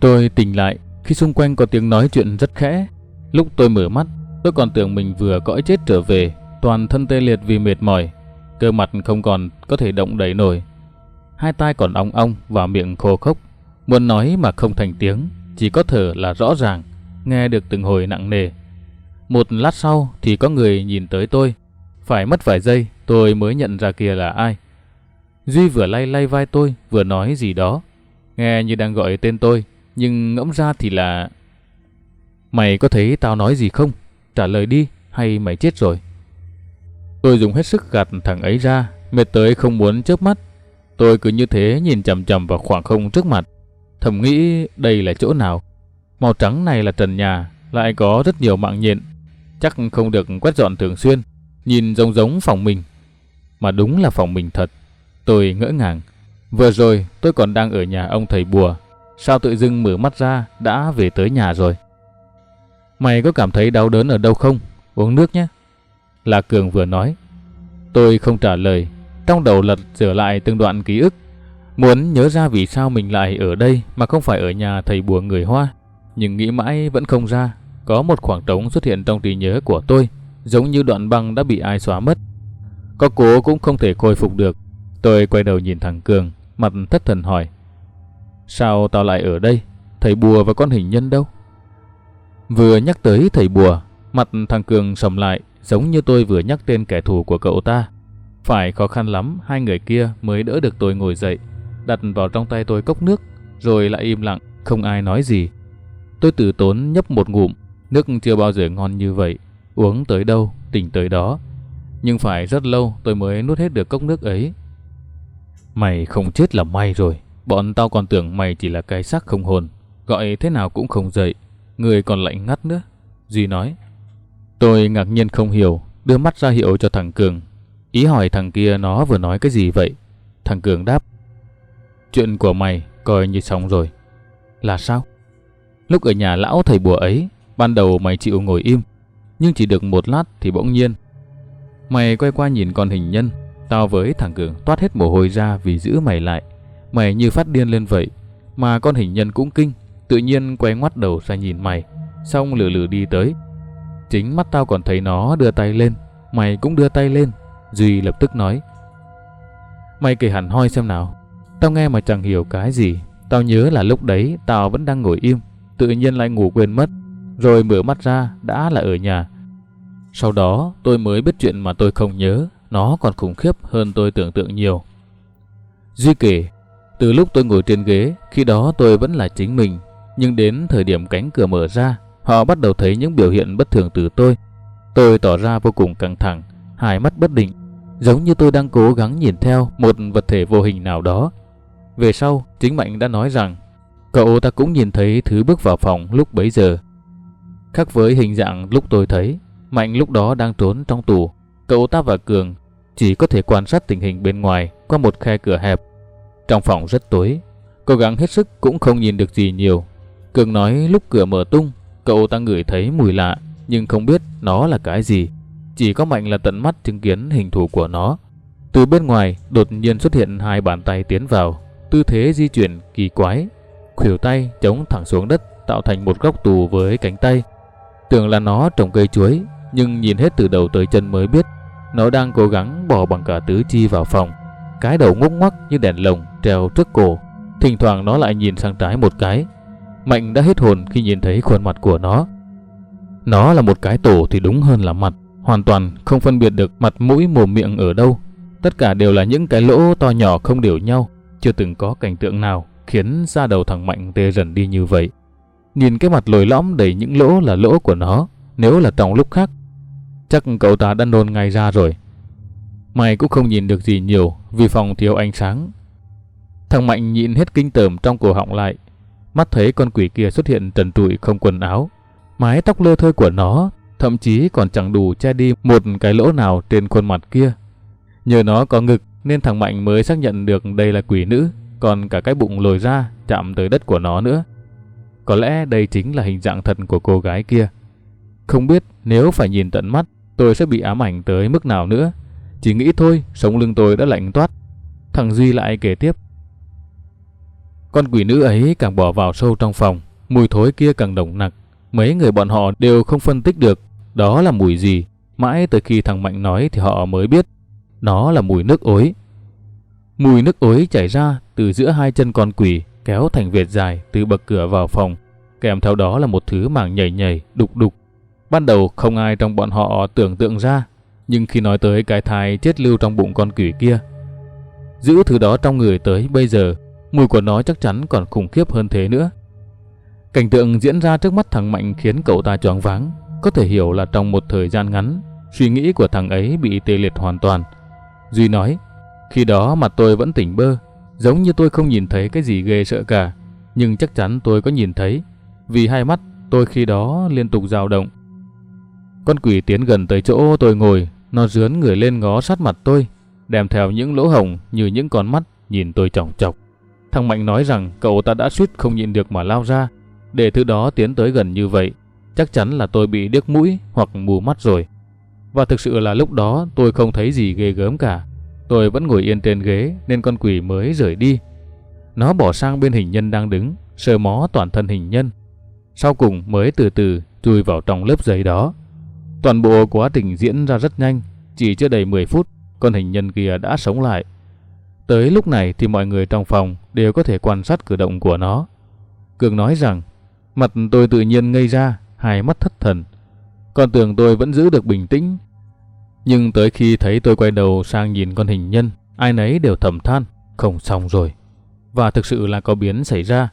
Tôi tỉnh lại khi xung quanh có tiếng nói chuyện rất khẽ. Lúc tôi mở mắt, tôi còn tưởng mình vừa cõi chết trở về, toàn thân tê liệt vì mệt mỏi, cơ mặt không còn có thể động đậy nổi. Hai tai còn ong ong và miệng khô khốc, muốn nói mà không thành tiếng, chỉ có thở là rõ ràng, nghe được từng hồi nặng nề. Một lát sau thì có người nhìn tới tôi, phải mất vài giây tôi mới nhận ra kia là ai. Duy vừa lay lay vai tôi, vừa nói gì đó, nghe như đang gọi tên tôi, nhưng ngẫm ra thì là... Mày có thấy tao nói gì không? Trả lời đi, hay mày chết rồi? Tôi dùng hết sức gạt thằng ấy ra, mệt tới không muốn chớp mắt. Tôi cứ như thế nhìn chằm chằm vào khoảng không trước mặt. Thầm nghĩ đây là chỗ nào? Màu trắng này là trần nhà, lại có rất nhiều mạng nhện. Chắc không được quét dọn thường xuyên, nhìn giống giống phòng mình. Mà đúng là phòng mình thật. Tôi ngỡ ngàng. Vừa rồi tôi còn đang ở nhà ông thầy bùa. Sao tự dưng mở mắt ra đã về tới nhà rồi? Mày có cảm thấy đau đớn ở đâu không? Uống nước nhé. Lạc Cường vừa nói. Tôi không trả lời, trong đầu lật trở lại từng đoạn ký ức. Muốn nhớ ra vì sao mình lại ở đây mà không phải ở nhà thầy bùa người Hoa. Nhưng nghĩ mãi vẫn không ra. Có một khoảng trống xuất hiện trong trí nhớ của tôi, giống như đoạn băng đã bị ai xóa mất. Có cố cũng không thể khôi phục được. Tôi quay đầu nhìn thằng Cường, mặt thất thần hỏi. Sao tao lại ở đây? Thầy bùa và con hình nhân đâu? Vừa nhắc tới thầy bùa, mặt thằng Cường sầm lại, giống như tôi vừa nhắc tên kẻ thù của cậu ta. Phải khó khăn lắm, hai người kia mới đỡ được tôi ngồi dậy, đặt vào trong tay tôi cốc nước, rồi lại im lặng, không ai nói gì. Tôi tử tốn nhấp một ngụm, nước chưa bao giờ ngon như vậy, uống tới đâu, tỉnh tới đó. Nhưng phải rất lâu tôi mới nuốt hết được cốc nước ấy. Mày không chết là may rồi, bọn tao còn tưởng mày chỉ là cái xác không hồn, gọi thế nào cũng không dậy, người còn lạnh ngắt nữa. Duy nói. Tôi ngạc nhiên không hiểu, đưa mắt ra hiệu cho thằng Cường. Ý hỏi thằng kia nó vừa nói cái gì vậy? Thằng Cường đáp. Chuyện của mày coi như xong rồi. Là sao? Lúc ở nhà lão thầy bùa ấy, ban đầu mày chịu ngồi im, nhưng chỉ được một lát thì bỗng nhiên. Mày quay qua nhìn con hình nhân, tao với thằng Cường toát hết mồ hôi ra vì giữ mày lại. Mày như phát điên lên vậy, mà con hình nhân cũng kinh, tự nhiên quay ngoắt đầu ra nhìn mày, xong lử lử đi tới, Chính mắt tao còn thấy nó đưa tay lên Mày cũng đưa tay lên Duy lập tức nói. Mày kể hẳn hoi xem nào Tao nghe mà chẳng hiểu cái gì. Tao nhớ là lúc đấy tao vẫn đang ngồi im Tự nhiên lại ngủ quên mất Rồi mở mắt ra đã là ở nhà. Sau đó tôi mới biết chuyện mà tôi không nhớ Nó còn khủng khiếp hơn tôi tưởng tượng nhiều. Duy kể Từ lúc tôi ngồi trên ghế Khi đó tôi vẫn là chính mình nhưng đến thời điểm cánh cửa mở ra Họ bắt đầu thấy những biểu hiện bất thường từ tôi. Tôi tỏ ra vô cùng căng thẳng, hai mắt bất định, giống như tôi đang cố gắng nhìn theo một vật thể vô hình nào đó. Về sau, chính Mạnh đã nói rằng cậu ta cũng nhìn thấy thứ bước vào phòng lúc bấy giờ. Khác với hình dạng lúc tôi thấy, Mạnh lúc đó đang trốn trong tù. Cậu ta và Cường chỉ có thể quan sát tình hình bên ngoài qua một khe cửa hẹp. Trong phòng rất tối, cố gắng hết sức cũng không nhìn được gì nhiều. Cường nói lúc cửa mở tung Cậu ta ngửi thấy mùi lạ, nhưng không biết nó là cái gì. Chỉ có Mạnh là tận mắt chứng kiến hình thù của nó. Từ bên ngoài, đột nhiên xuất hiện hai bàn tay tiến vào, tư thế di chuyển kỳ quái. khuỷu tay chống thẳng xuống đất tạo thành một góc tù với cánh tay. Tưởng là nó trồng cây chuối, nhưng nhìn hết từ đầu tới chân mới biết nó đang cố gắng bỏ bằng cả tứ chi vào phòng. Cái đầu ngốc ngoắc như đèn lồng treo trước cổ. Thỉnh thoảng nó lại nhìn sang trái một cái. Mạnh đã hết hồn khi nhìn thấy khuôn mặt của nó. Nó là một cái tổ thì đúng hơn là mặt. Hoàn toàn không phân biệt được mặt mũi mồm miệng ở đâu. Tất cả đều là những cái lỗ to nhỏ không đều nhau. Chưa từng có cảnh tượng nào khiến da đầu thằng Mạnh tê dần đi như vậy. Nhìn cái mặt lồi lõm đầy những lỗ là lỗ của nó. Nếu là trong lúc khác, Chắc cậu ta đã nôn ngay ra rồi. Mày cũng không nhìn được gì nhiều vì phòng thiếu ánh sáng. Thằng Mạnh nhịn hết kinh tởm trong cổ họng lại. Mắt thấy con quỷ kia xuất hiện trần trụi không quần áo. Mái tóc lơ thơ của nó thậm chí còn chẳng đủ che đi một cái lỗ nào trên khuôn mặt kia. Nhờ nó có ngực nên thằng Mạnh mới xác nhận được đây là quỷ nữ, còn cả cái bụng lồi ra chạm tới đất của nó nữa. Có lẽ đây chính là hình dạng thật của cô gái kia. Không biết nếu phải nhìn tận mắt tôi sẽ bị ám ảnh tới mức nào nữa. Chỉ nghĩ thôi, sống lưng tôi đã lạnh toát. Thằng Duy lại kể tiếp. Con quỷ nữ ấy càng bỏ vào sâu trong phòng, mùi thối kia càng nồng nặc. Mấy người bọn họ đều không phân tích được đó là mùi gì. Mãi tới khi thằng Mạnh nói thì họ mới biết. Nó là mùi nước ối. Mùi nước ối chảy ra từ giữa hai chân con quỷ kéo thành vệt dài từ bậc cửa vào phòng. Kèm theo đó là một thứ màng nhảy nhảy, đục đục Ban đầu không ai trong bọn họ tưởng tượng ra, nhưng khi nói tới cái thai chết lưu trong bụng con quỷ kia, giữ thứ đó trong người tới bây giờ, mùi của nó chắc chắn còn khủng khiếp hơn thế nữa. Cảnh tượng diễn ra trước mắt thằng Mạnh khiến cậu ta choáng váng, có thể hiểu là trong một thời gian ngắn, suy nghĩ của thằng ấy bị tê liệt hoàn toàn. Duy nói, khi đó mặt tôi vẫn tỉnh bơ, giống như tôi không nhìn thấy cái gì ghê sợ cả, nhưng chắc chắn tôi có nhìn thấy, vì hai mắt tôi khi đó liên tục dao động. Con quỷ tiến gần tới chỗ tôi ngồi, nó dướn người lên ngó sát mặt tôi, đem theo những lỗ hồng như những con mắt nhìn tôi chòng chọc. Thằng Mạnh nói rằng cậu ta đã suýt không nhịn được mà lao ra, để thứ đó tiến tới gần như vậy, chắc chắn là tôi bị điếc mũi hoặc mù mắt rồi. Và thực sự là lúc đó tôi không thấy gì ghê gớm cả. Tôi vẫn ngồi yên trên ghế nên con quỷ mới rời đi. Nó bỏ sang bên hình nhân đang đứng, sờ mó toàn thân hình nhân. Sau cùng mới từ từ chui vào trong lớp giấy đó. Toàn bộ quá trình diễn ra rất nhanh, chỉ chưa đầy 10 phút, con hình nhân kia đã sống lại. Tới lúc này thì mọi người trong phòng đều có thể quan sát cử động của nó. Cường nói rằng, mặt tôi tự nhiên ngây ra, hai mắt thất thần. Con tưởng tôi vẫn giữ được bình tĩnh. Nhưng tới khi thấy tôi quay đầu sang nhìn con hình nhân, ai nấy đều thầm than, không xong rồi. Và thực sự là có biến xảy ra.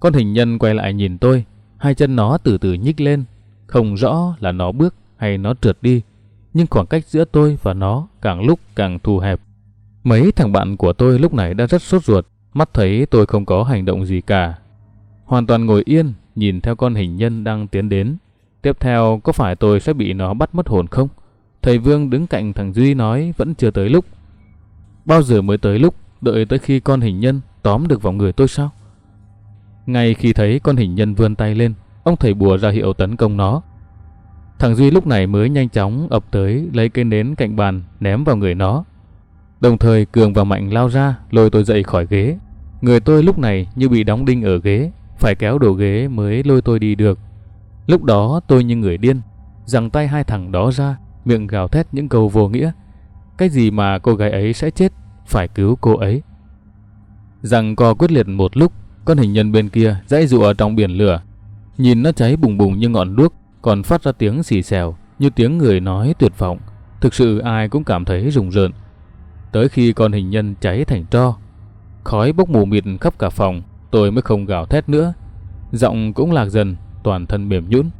Con hình nhân quay lại nhìn tôi, hai chân nó từ từ nhích lên, không rõ là nó bước hay nó trượt đi, nhưng khoảng cách giữa tôi và nó càng lúc càng thu hẹp. Mấy thằng bạn của tôi lúc này đã rất sốt ruột, mắt thấy tôi không có hành động gì cả. Hoàn toàn ngồi yên, nhìn theo con hình nhân đang tiến đến. Tiếp theo, có phải tôi sẽ bị nó bắt mất hồn không? Thầy Vương đứng cạnh thằng Duy nói vẫn chưa tới lúc. Bao giờ mới tới lúc, đợi tới khi con hình nhân tóm được vào người tôi sao? Ngay khi thấy con hình nhân vươn tay lên, ông thầy bùa ra hiệu tấn công nó. Thằng Duy lúc này mới nhanh chóng ập tới lấy cây nến cạnh bàn ném vào người nó. Đồng thời Cường và Mạnh lao ra lôi tôi dậy khỏi ghế. Người tôi lúc này như bị đóng đinh ở ghế, phải kéo đổ ghế mới lôi tôi đi được. Lúc đó tôi như người điên, giằng tay hai thằng đó ra, miệng gào thét những câu vô nghĩa. Cái gì mà cô gái ấy sẽ chết, phải cứu cô ấy. Rằng co quyết liệt một lúc, con hình nhân bên kia dãy dụa trong biển lửa. Nhìn nó cháy bùng bùng như ngọn đuốc, còn phát ra tiếng xì xèo như tiếng người nói tuyệt vọng. Thực sự ai cũng cảm thấy rùng rợn. Tới khi con hình nhân cháy thành tro, khói bốc mù mịt khắp cả phòng, tôi mới không gào thét nữa. Giọng cũng lạc dần, toàn thân mềm nhũn.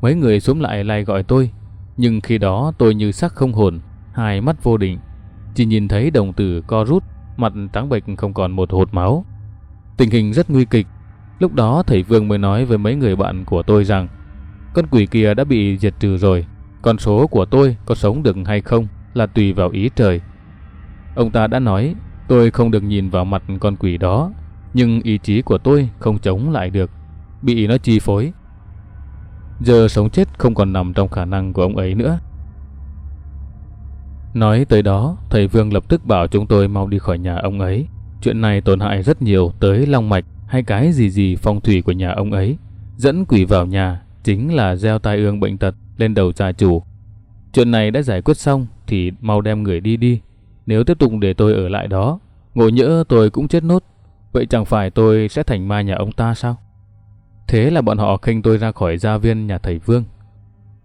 Mấy người xuống lại lại gọi tôi, nhưng khi đó tôi như sắc không hồn, hai mắt vô định, chỉ nhìn thấy đồng tử co rút, mặt trắng bệch không còn một hột máu. Tình hình rất nguy kịch. Lúc đó thầy Vương mới nói với mấy người bạn của tôi rằng con quỷ kia đã bị diệt trừ rồi. Con số của tôi có sống được hay không là tùy vào ý trời. Ông ta đã nói tôi không được nhìn vào mặt con quỷ đó, nhưng ý chí của tôi không chống lại được, bị nó chi phối. Giờ sống chết không còn nằm trong khả năng của ông ấy nữa. Nói tới đó, thầy Vương lập tức bảo chúng tôi mau đi khỏi nhà ông ấy. Chuyện này tổn hại rất nhiều tới long mạch hay cái gì gì phong thủy của nhà ông ấy. Dẫn quỷ vào nhà chính là gieo tai ương bệnh tật lên đầu gia chủ. Chuyện này đã giải quyết xong thì mau đem người đi đi. Nếu tiếp tục để tôi ở lại đó, ngộ nhỡ tôi cũng chết nốt. Vậy chẳng phải tôi sẽ thành ma nhà ông ta sao? Thế là bọn họ khinh tôi ra khỏi gia viên nhà thầy Vương.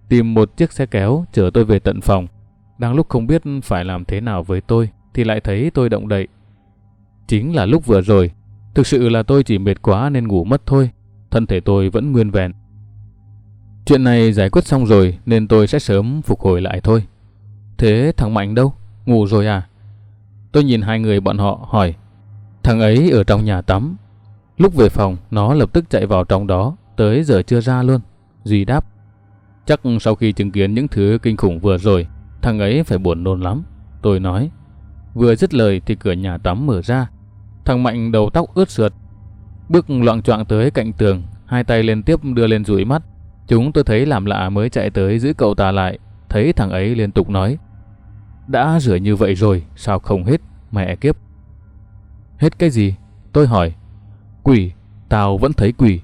Tìm một chiếc xe kéo chở tôi về tận phòng. Đang lúc không biết phải làm thế nào với tôi thì lại thấy tôi động đậy. Chính là lúc vừa rồi, thực sự là tôi chỉ mệt quá nên ngủ mất thôi. Thân thể tôi vẫn nguyên vẹn. Chuyện này giải quyết xong rồi nên tôi sẽ sớm phục hồi lại thôi. Thế thằng Mạnh đâu? Ngủ rồi à? Tôi nhìn hai người bọn họ hỏi. Thằng ấy ở trong nhà tắm. Lúc về phòng, nó lập tức chạy vào trong đó, tới giờ chưa ra luôn. Duy đáp. Chắc sau khi chứng kiến những thứ kinh khủng vừa rồi, thằng ấy phải buồn nôn lắm. Tôi nói. Vừa dứt lời thì cửa nhà tắm mở ra. Thằng Mạnh đầu tóc ướt sượt. Bước loạn choạng tới cạnh tường, hai tay liên tiếp đưa lên dụi mắt. Chúng tôi thấy làm lạ mới chạy tới giữ cậu ta lại. Thấy thằng ấy liên tục nói. Đã rửa như vậy rồi, sao không hết, mẹ kiếp. Hết cái gì? Tôi hỏi. Quỷ, tao vẫn thấy quỷ.